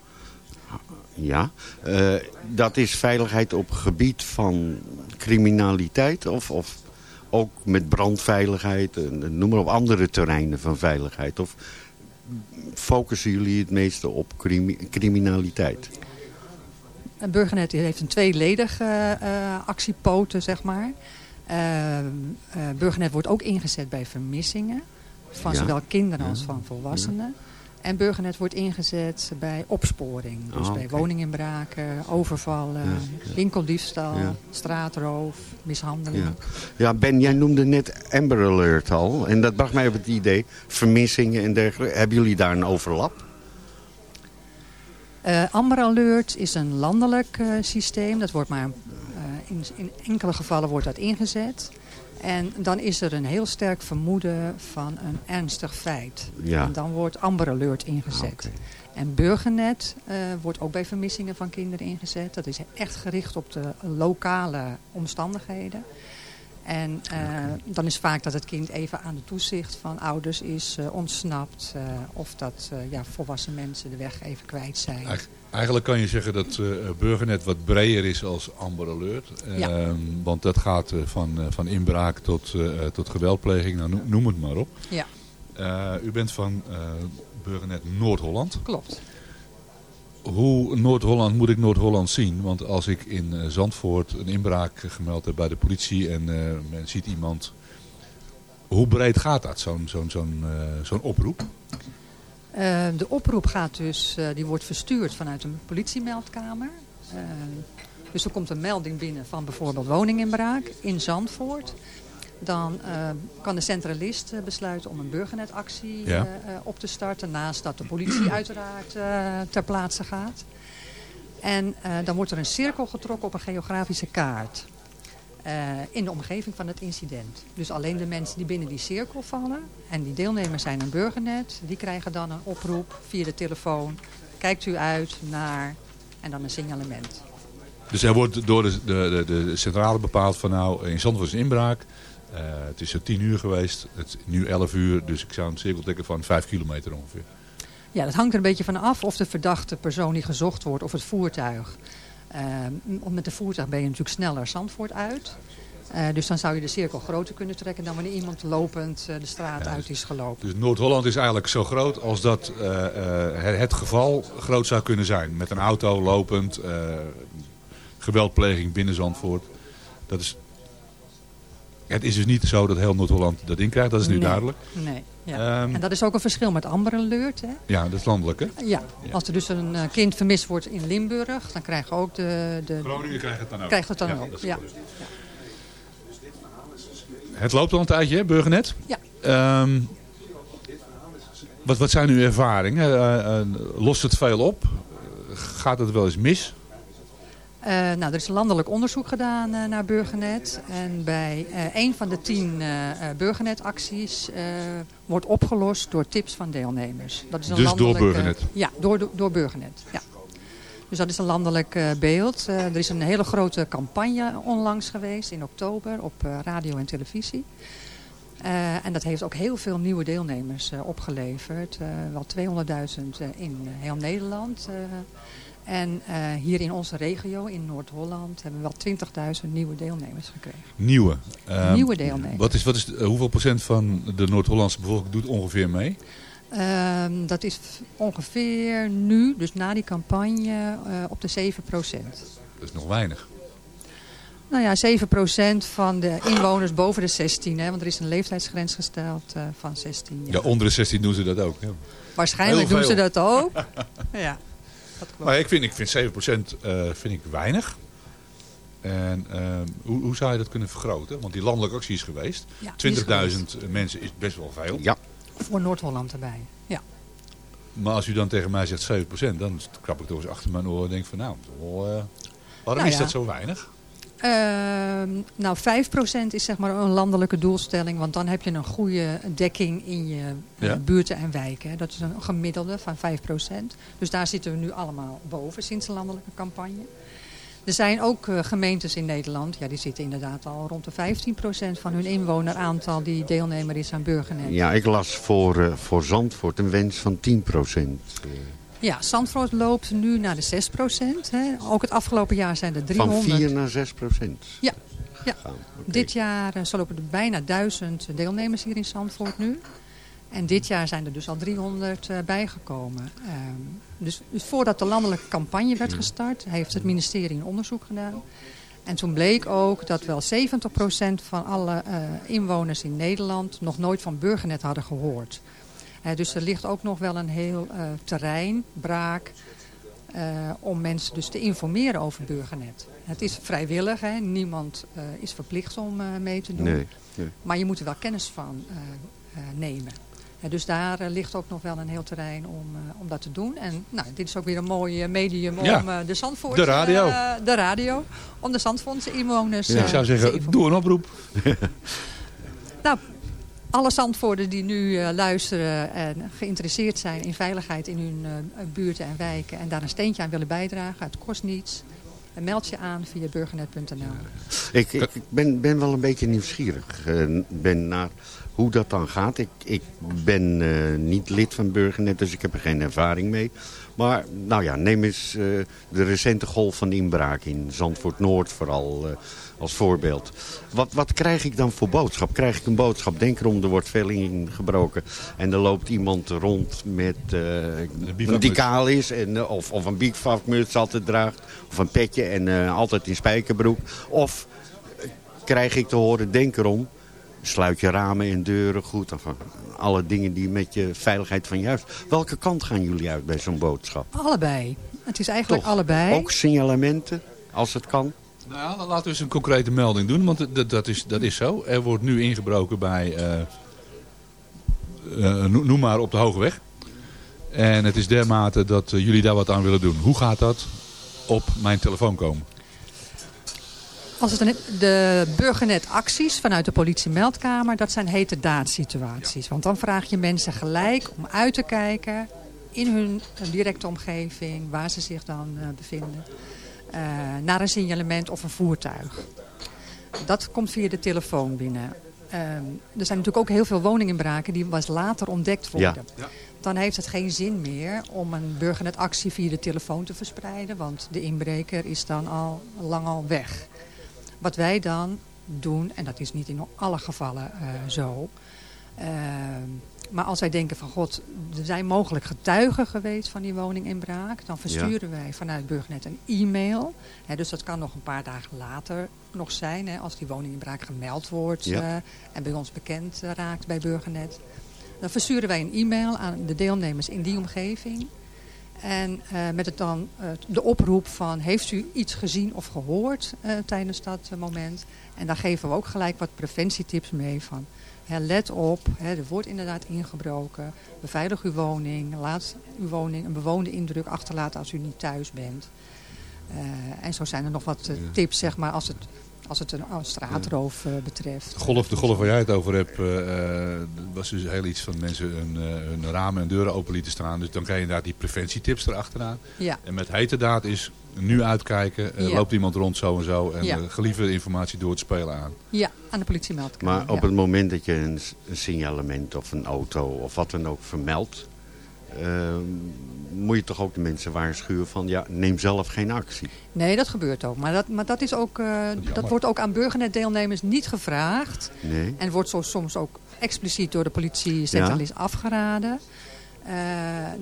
[SPEAKER 11] Ja, eh, dat is veiligheid op gebied van criminaliteit of, of ook met brandveiligheid, noem maar op andere terreinen van veiligheid. Of focussen jullie het meeste op crimi- criminaliteit?
[SPEAKER 13] En Burgernet heeft een tweeledige eh, actiepoten, zeg maar. Eh, eh, Burgernet wordt ook ingezet bij vermissingen. Van
[SPEAKER 11] Ja.
[SPEAKER 13] zowel kinderen als van volwassenen. En Burgernet wordt ingezet bij opsporing. Dus
[SPEAKER 11] Ah,
[SPEAKER 13] bij woninginbraken, overvallen,
[SPEAKER 11] Ja, ja.
[SPEAKER 13] winkeldiefstal,
[SPEAKER 11] Ja.
[SPEAKER 13] straatroof, mishandeling.
[SPEAKER 11] Ja. ja, Ben, jij noemde net Amber Alert al. En dat bracht mij op het idee, vermissingen en dergelijke. Hebben jullie daar een overlap?
[SPEAKER 13] Eh, Amber Alert is een landelijk eh, systeem. Dat wordt maar eh, in, in enkele gevallen wordt dat ingezet. En dan is er een heel sterk vermoeden van een ernstig feit.
[SPEAKER 11] Ja.
[SPEAKER 13] En dan wordt Amber Alert ingezet. En Burgernet eh, wordt ook bij vermissingen van kinderen ingezet. Dat is echt gericht op de lokale omstandigheden. En eh, dan is vaak dat het kind even aan de toezicht van ouders is eh, ontsnapt. eh, of dat ja, volwassen mensen de weg even kwijt zijn.
[SPEAKER 7] Eigen- Eigenlijk kan je zeggen dat Burgernet wat breder is als Amber Alert.
[SPEAKER 13] Ja.
[SPEAKER 7] Ehm, want dat gaat van, van inbraak tot, tot geweldpleging, nou, noem, het maar op.
[SPEAKER 13] Ja.
[SPEAKER 7] U bent van Burgernet Noord-Holland.
[SPEAKER 13] Klopt.
[SPEAKER 7] Hoe Noord-Holland moet ik Noord-Holland zien? Want als ik in eh, Zandvoort een inbraak gemeld heb bij de politie en eh, men ziet iemand... Hoe breed gaat dat, zo'n zo'n zo'n eh, zo'n oproep?
[SPEAKER 13] De oproep gaat dus, die wordt verstuurd vanuit een politiemeldkamer. Dus er komt een melding binnen van bijvoorbeeld woninginbraak in Zandvoort. Dan eh, kan de centralist eh, besluiten om een burgernetactie
[SPEAKER 7] Ja.
[SPEAKER 13] eh, op te starten. Naast dat de politie uiteraard ter plaatse gaat. En dan wordt er een cirkel getrokken op een geografische kaart. in de omgeving van het incident. Dus alleen de mensen die binnen die cirkel vallen en die deelnemers zijn aan Burgernet, die krijgen dan een oproep via de telefoon. Kijkt u uit naar en dan een signalement.
[SPEAKER 7] Dus er wordt door de, de, de, de centrale bepaald van nou, in Zandvoort is een inbraak. Eh, het is zo 10 uur geweest, het is nu 11 uur, dus ik zou een cirkel trekken van 5 kilometer ongeveer.
[SPEAKER 13] Ja, dat hangt er een beetje van af of de verdachte persoon die gezocht wordt of het voertuig. M- met de voertuig ben je natuurlijk sneller Zandvoort uit. Eh, dus dan zou je de cirkel groter kunnen trekken dan wanneer iemand lopend de straat uit is gelopen.
[SPEAKER 7] Dus Noord-Holland is eigenlijk zo groot als dat het, geval groot zou kunnen zijn. Met een auto lopend, geweldpleging binnen Zandvoort. Dat is, het is dus niet zo dat heel Noord-Holland dat inkrijgt, dat is nu
[SPEAKER 13] Nee,
[SPEAKER 7] duidelijk.
[SPEAKER 13] Nee. Ja.
[SPEAKER 7] Ehm,
[SPEAKER 13] en dat is ook een verschil met Amber Alert. Hè?
[SPEAKER 7] Ja, dat is landelijk hè?
[SPEAKER 13] Ja, als er dus een eh, kind vermist wordt in Limburg, dan krijgen ook de... de
[SPEAKER 7] Groningen krijgt het dan ook.
[SPEAKER 13] Krijgt het dan
[SPEAKER 7] Ja,
[SPEAKER 13] ook, ja.
[SPEAKER 7] Het loopt al een tijdje, hè, Burgernet?
[SPEAKER 13] Ja.
[SPEAKER 7] Ehm, wat, wat zijn uw ervaringen? Eh, eh, lost het veel op? Gaat het wel eens mis?
[SPEAKER 13] Eh, nou, er is landelijk onderzoek gedaan eh, naar Burgernet. En bij eh een van de tien Burgernet-acties wordt opgelost door tips van deelnemers. Dat is een
[SPEAKER 7] Dus door Burgernet?
[SPEAKER 13] ja, door, door Burgernet. Ja. Dus dat is een landelijk beeld. Er is een hele grote campagne onlangs geweest in oktober op radio en televisie. En dat heeft ook heel veel nieuwe deelnemers opgeleverd. Wel 200.000 eh, in heel Nederland. En eh, hier in onze regio, in Noord-Holland, hebben we wel 20.000 nieuwe deelnemers gekregen.
[SPEAKER 7] Nieuwe. Ehm,
[SPEAKER 13] Nieuwe deelnemers.
[SPEAKER 7] Wat is, wat is, eh, hoeveel procent van de Noord-Hollandse bevolking doet ongeveer mee?
[SPEAKER 13] Ehm, dat is ongeveer nu, dus na die campagne, eh, op de 7 procent.
[SPEAKER 7] Dat is nog weinig.
[SPEAKER 13] Nou ja, 7% van de inwoners boven de 16, hè, want er is een leeftijdsgrens gesteld van 16 jaar.
[SPEAKER 7] Ja, onder de 16 doen ze dat ook. Ja.
[SPEAKER 13] Waarschijnlijk doen ze dat ook. ja. Dat klopt.
[SPEAKER 7] Maar ik vind, ik vind 7% eh, vind ik weinig. En eh, hoe, hoe zou je dat kunnen vergroten? Want die landelijke actie is geweest.
[SPEAKER 13] Ja, die is
[SPEAKER 7] 20.000 mensen is best wel veel.
[SPEAKER 11] Ja.
[SPEAKER 13] Voor Noord-Holland erbij. Ja.
[SPEAKER 7] Maar als u dan tegen mij zegt 7%, dan krap ik toch eens achter mijn oren en denk van nou, wel, eh, waarom
[SPEAKER 13] Nou
[SPEAKER 7] is dat zo weinig?
[SPEAKER 13] Ehm, nou, 5% is zeg maar een landelijke doelstelling. Want dan heb je een goede dekking in je
[SPEAKER 7] Ja.
[SPEAKER 13] buurten en wijken. Dat is een gemiddelde van 5%. Dus daar zitten we nu allemaal boven sinds de landelijke campagne. Er zijn ook eh, gemeentes in Nederland, ja, die zitten inderdaad al rond de 15% van hun inwoneraantal die deelnemer is aan Burgernet.
[SPEAKER 11] Ja, ik las voor, eh, voor Zandvoort een wens van 10%. Eh,
[SPEAKER 13] Ja, Zandvoort loopt nu naar de 6%. Hè. Ook het afgelopen jaar zijn er 300.
[SPEAKER 11] Van 4 naar 6%.
[SPEAKER 13] Ja, ja. dit jaar eh, zo lopen er bijna 1000 deelnemers hier in Zandvoort nu. En dit jaar zijn er dus al 300 eh, bijgekomen. Ehm, dus, dus voordat de landelijke campagne werd gestart, heeft het ministerie een onderzoek gedaan. En toen bleek ook dat wel 70% van alle eh, inwoners in Nederland nog nooit van Burgernet hadden gehoord. Dus er ligt ook nog wel een heel eh, terrein, braak, eh, om mensen dus te informeren over Burgernet. Het is vrijwillig, hè? niemand eh, is verplicht om eh, mee te doen.
[SPEAKER 11] Nee, nee.
[SPEAKER 13] Maar je moet er wel kennis van eh, eh, nemen. Dus daar ligt ook nog wel een heel terrein om, eh, om dat te doen. En nou, dit is ook weer een mooi medium
[SPEAKER 7] Ja,
[SPEAKER 13] om eh, de Zandvoortse...
[SPEAKER 7] de radio.
[SPEAKER 13] de radio. Om de Zandvoortse inwoners...
[SPEAKER 7] ik
[SPEAKER 13] eh,
[SPEAKER 7] zou zeggen, doe een oproep.
[SPEAKER 13] nou, alle Zandvoorten die nu eh, luisteren en geïnteresseerd zijn in veiligheid in hun eh, buurten en wijken en daar een steentje aan willen bijdragen, het kost niets. En meld je aan via burgernet.nl.
[SPEAKER 11] Ik, ik, ben, ben wel een beetje nieuwsgierig eh, ben naar hoe dat dan gaat. Ik, ik ben eh, niet lid van Burgernet, dus ik heb er geen ervaring mee. Maar nou ja, neem eens eh, de recente golf van inbraak in Zandvoort-Noord vooral eh, als voorbeeld. Wat, wat krijg ik dan voor boodschap? Krijg ik een boodschap? Denk erom, er wordt veel ingebroken. En er loopt iemand rond met
[SPEAKER 7] bivakmuts.
[SPEAKER 11] die kaal is. En, eh, of, of een bivakmuts altijd draagt. Of een petje en altijd in spijkerbroek. Of krijg ik te horen, denk erom. Sluit je ramen en deuren goed. Of, eh, alle dingen die met je veiligheid van juist. Welke kant gaan jullie uit bij zo'n boodschap?
[SPEAKER 13] Allebei. Het is eigenlijk
[SPEAKER 11] Toch?
[SPEAKER 13] allebei.
[SPEAKER 11] Ook signalementen, als het kan?
[SPEAKER 7] Nou, dan laten we eens een concrete melding doen, want dat, is, dat is zo. Er wordt nu ingebroken bij, eh, eh, no- noem maar op de Hoge Weg. En het is dermate dat jullie daar wat aan willen doen. Hoe gaat dat op mijn telefoon komen?
[SPEAKER 13] Als het een, de burgernetacties vanuit de politiemeldkamer, dat zijn hete daadsituaties. Want dan vraag je mensen gelijk om uit te kijken in hun directe omgeving, waar ze zich dan eh, bevinden, eh, naar een signalement of een voertuig. Dat komt via de telefoon binnen. Ehm, er zijn natuurlijk ook heel veel woninginbraken die pas later ontdekt worden.
[SPEAKER 11] Ja.
[SPEAKER 13] Dan heeft het geen zin meer om een burgernetactie via de telefoon te verspreiden. Want de inbreker is dan al lang al weg. Wat wij dan doen, en dat is niet in alle gevallen eh, zo. ehm, maar als wij denken van god, er zijn mogelijk getuigen geweest van die woninginbraak. Dan versturen wij vanuit Burgernet een e-mail. Dus dat kan nog een paar dagen later nog zijn. Hè, als die woninginbraak gemeld wordt
[SPEAKER 11] Ja.
[SPEAKER 13] eh, en bij ons bekend eh, raakt bij Burgernet. Dan versturen wij een e-mail aan de deelnemers in die omgeving. En eh, met het dan eh, de oproep van heeft u iets gezien of gehoord eh, tijdens dat moment. En daar geven we ook gelijk wat preventietips mee van. Hè, let op, hè, er wordt inderdaad ingebroken. Beveilig uw woning. Laat uw woning een bewoonde indruk achterlaten als u niet thuis bent. En zo zijn er nog wat tips zeg maar, als het, als het een straatroof eh, betreft.
[SPEAKER 7] De golf, de golf waar jij het over hebt, eh, eh, was dus heel iets van mensen hun, eh, hun ramen en deuren open lieten staan. Dus dan krijg je inderdaad die preventietips erachteraan.
[SPEAKER 13] Ja.
[SPEAKER 7] En met hete daad is nu uitkijken,
[SPEAKER 13] Ja.
[SPEAKER 7] loopt iemand rond zo en zo. En
[SPEAKER 13] Ja.
[SPEAKER 7] gelieve informatie door te spelen aan.
[SPEAKER 13] Ja, aan de politiemeldkamer.
[SPEAKER 11] Maar op
[SPEAKER 13] ja.
[SPEAKER 11] het moment dat je een signalement of een auto of wat dan ook vermeldt... ehm, moet je toch ook de mensen waarschuwen van... ja, neem zelf geen actie.
[SPEAKER 13] Nee, dat gebeurt ook. Maar dat, maar dat, is ook, eh, dat wordt ook aan burgernetdeelnemers niet gevraagd.
[SPEAKER 11] Nee.
[SPEAKER 13] En wordt zo soms ook expliciet door de politie centralis afgeraden. Eh,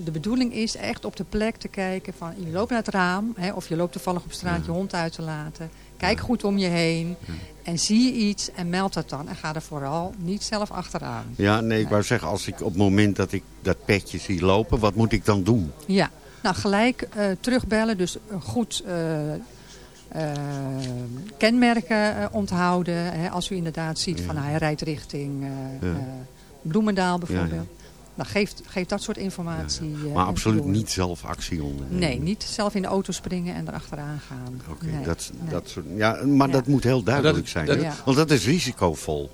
[SPEAKER 13] de bedoeling is echt op de plek te kijken van je loopt naar het raam hè, of je loopt toevallig op straat je hond uit te laten. Kijk goed om je heen en zie je iets en meld dat dan. En ga er vooral niet zelf achteraan.
[SPEAKER 11] Ja, nee, ik wou zeggen, als ik op het moment dat ik dat petje zie lopen... wat moet ik dan doen?
[SPEAKER 13] Ja, Nou, gelijk eh, terugbellen. Dus eh, goed eh, kenmerken onthouden. Hè, als u inderdaad ziet van hij rijdt richting
[SPEAKER 11] Ja.
[SPEAKER 13] Bloemendaal bijvoorbeeld.
[SPEAKER 11] Ja,
[SPEAKER 13] Nou, geeft, geeft dat soort informatie. eh,
[SPEAKER 11] Maar absoluut
[SPEAKER 13] door.
[SPEAKER 11] niet zelf actie ondernemen.
[SPEAKER 13] Nee, niet zelf in de auto springen en erachteraan gaan.
[SPEAKER 11] Oké,
[SPEAKER 13] Nee,
[SPEAKER 11] dat,
[SPEAKER 13] nee.
[SPEAKER 11] dat soort, ja, maar dat moet heel duidelijk
[SPEAKER 7] dat-
[SPEAKER 11] zijn.
[SPEAKER 13] dat-.
[SPEAKER 11] Want dat is risicovol.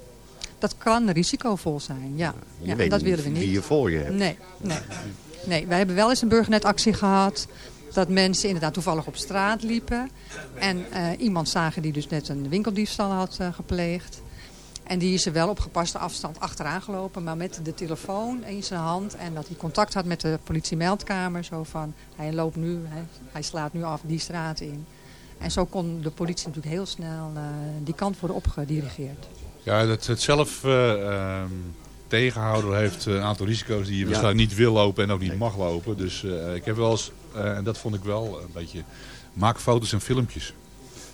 [SPEAKER 13] Dat kan risicovol zijn, ja.
[SPEAKER 11] Je
[SPEAKER 13] ja en
[SPEAKER 11] weet
[SPEAKER 13] dat willen we niet.
[SPEAKER 11] wie je voor je hebt.
[SPEAKER 13] Nee, nee. nee, wij hebben wel eens een burgernetactie gehad. Dat mensen inderdaad toevallig op straat liepen. En eh, iemand zagen die dus net een winkeldiefstal had eh, gepleegd. En die is er wel op gepaste afstand achteraan gelopen. Maar met de telefoon in zijn hand. En dat hij contact had met de politiemeldkamer. Zo van, hij loopt nu, hij, hij slaat nu af die straat in. En zo kon de politie natuurlijk heel snel eh, die kant worden opgedirigeerd.
[SPEAKER 7] Ja, dat het zelf eh, ehm, tegenhouden heeft een aantal risico's die je
[SPEAKER 11] Ja.
[SPEAKER 7] waarschijnlijk niet wil lopen en ook niet mag lopen. Dus eh, ik heb wel eens, eh, en dat vond ik wel een beetje, maak foto's en filmpjes.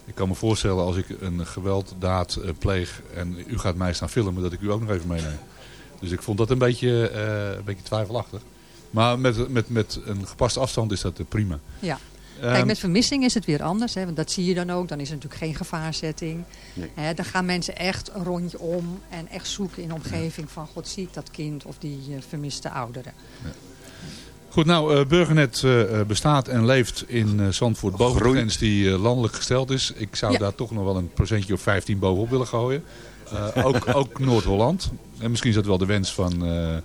[SPEAKER 7] Ik kan me voorstellen als ik een gewelddaad eh, pleeg en u gaat mij staan filmen, dat ik u ook nog even meeneem. Dus ik vond dat een beetje, eh, een beetje twijfelachtig. Maar met, met, met een gepaste afstand is dat eh, prima.
[SPEAKER 13] Ja.
[SPEAKER 7] Ehm,
[SPEAKER 13] Kijk, met vermissing is het weer anders. Hè, want dat zie je dan ook. Dan is het natuurlijk geen gevaarzetting.
[SPEAKER 11] Nee.
[SPEAKER 13] Hè, dan gaan mensen echt een rondje om. En echt zoeken in de omgeving van... God, zie ik dat kind of die eh, vermiste ouderen.
[SPEAKER 7] Goed, nou, eh, Burgernet eh, eh, bestaat en leeft in eh, Zandvoort boven de grens die eh, landelijk gesteld is. Ik zou
[SPEAKER 13] Ja.
[SPEAKER 7] daar toch nog wel een procentje of 15 bovenop willen gooien. Eh, ook ook Noord-Holland. En misschien is dat wel de wens van, eh,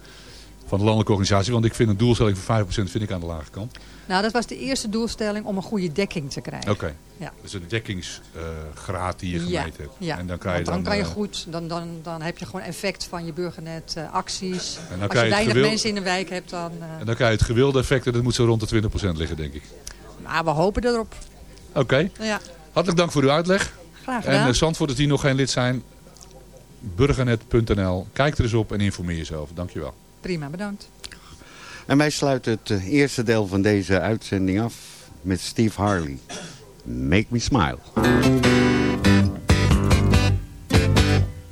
[SPEAKER 7] van de landelijke organisatie. Want ik vind een doelstelling van 5% vind ik aan de lage kant.
[SPEAKER 13] Nou, dat was de eerste doelstelling om een goede dekking te krijgen.
[SPEAKER 7] Oké.
[SPEAKER 13] Ja.
[SPEAKER 7] Dus de dekkingsgraad die je gemeten
[SPEAKER 13] Ja,
[SPEAKER 7] hebt.
[SPEAKER 13] ja.
[SPEAKER 7] En dan kan je
[SPEAKER 13] dan,
[SPEAKER 7] dan,
[SPEAKER 13] kan je
[SPEAKER 7] eh,
[SPEAKER 13] goed, dan, dan, dan heb je gewoon effect van je burgernet eh, acties.
[SPEAKER 7] dan
[SPEAKER 13] Als je weinig mensen in de wijk hebt, dan... eh,
[SPEAKER 7] En dan krijg je het gewilde effect en dat moet zo rond de 20% liggen, denk ik.
[SPEAKER 13] nou, we hopen erop.
[SPEAKER 7] Oké.
[SPEAKER 13] Ja,
[SPEAKER 7] Hartelijk dank voor uw uitleg.
[SPEAKER 13] graag
[SPEAKER 7] En
[SPEAKER 13] gedaan.
[SPEAKER 7] uh, Zandvoorters die nog geen lid zijn, burgernet.nl. Kijk er eens op en informeer jezelf. Dankjewel.
[SPEAKER 13] Prima, bedankt.
[SPEAKER 11] En wij sluiten het eh, eerste deel van deze uitzending af met Steve Harley. Make me smile.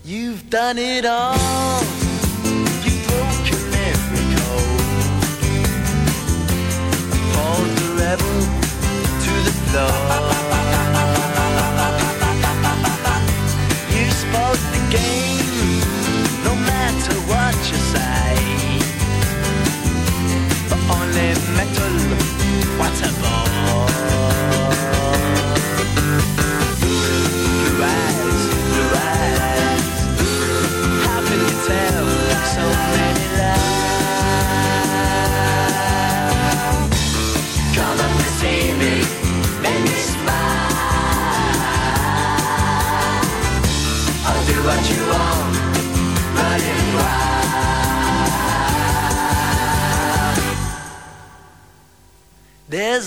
[SPEAKER 14] You've done it all. You've broken every code. The rebel to the floor.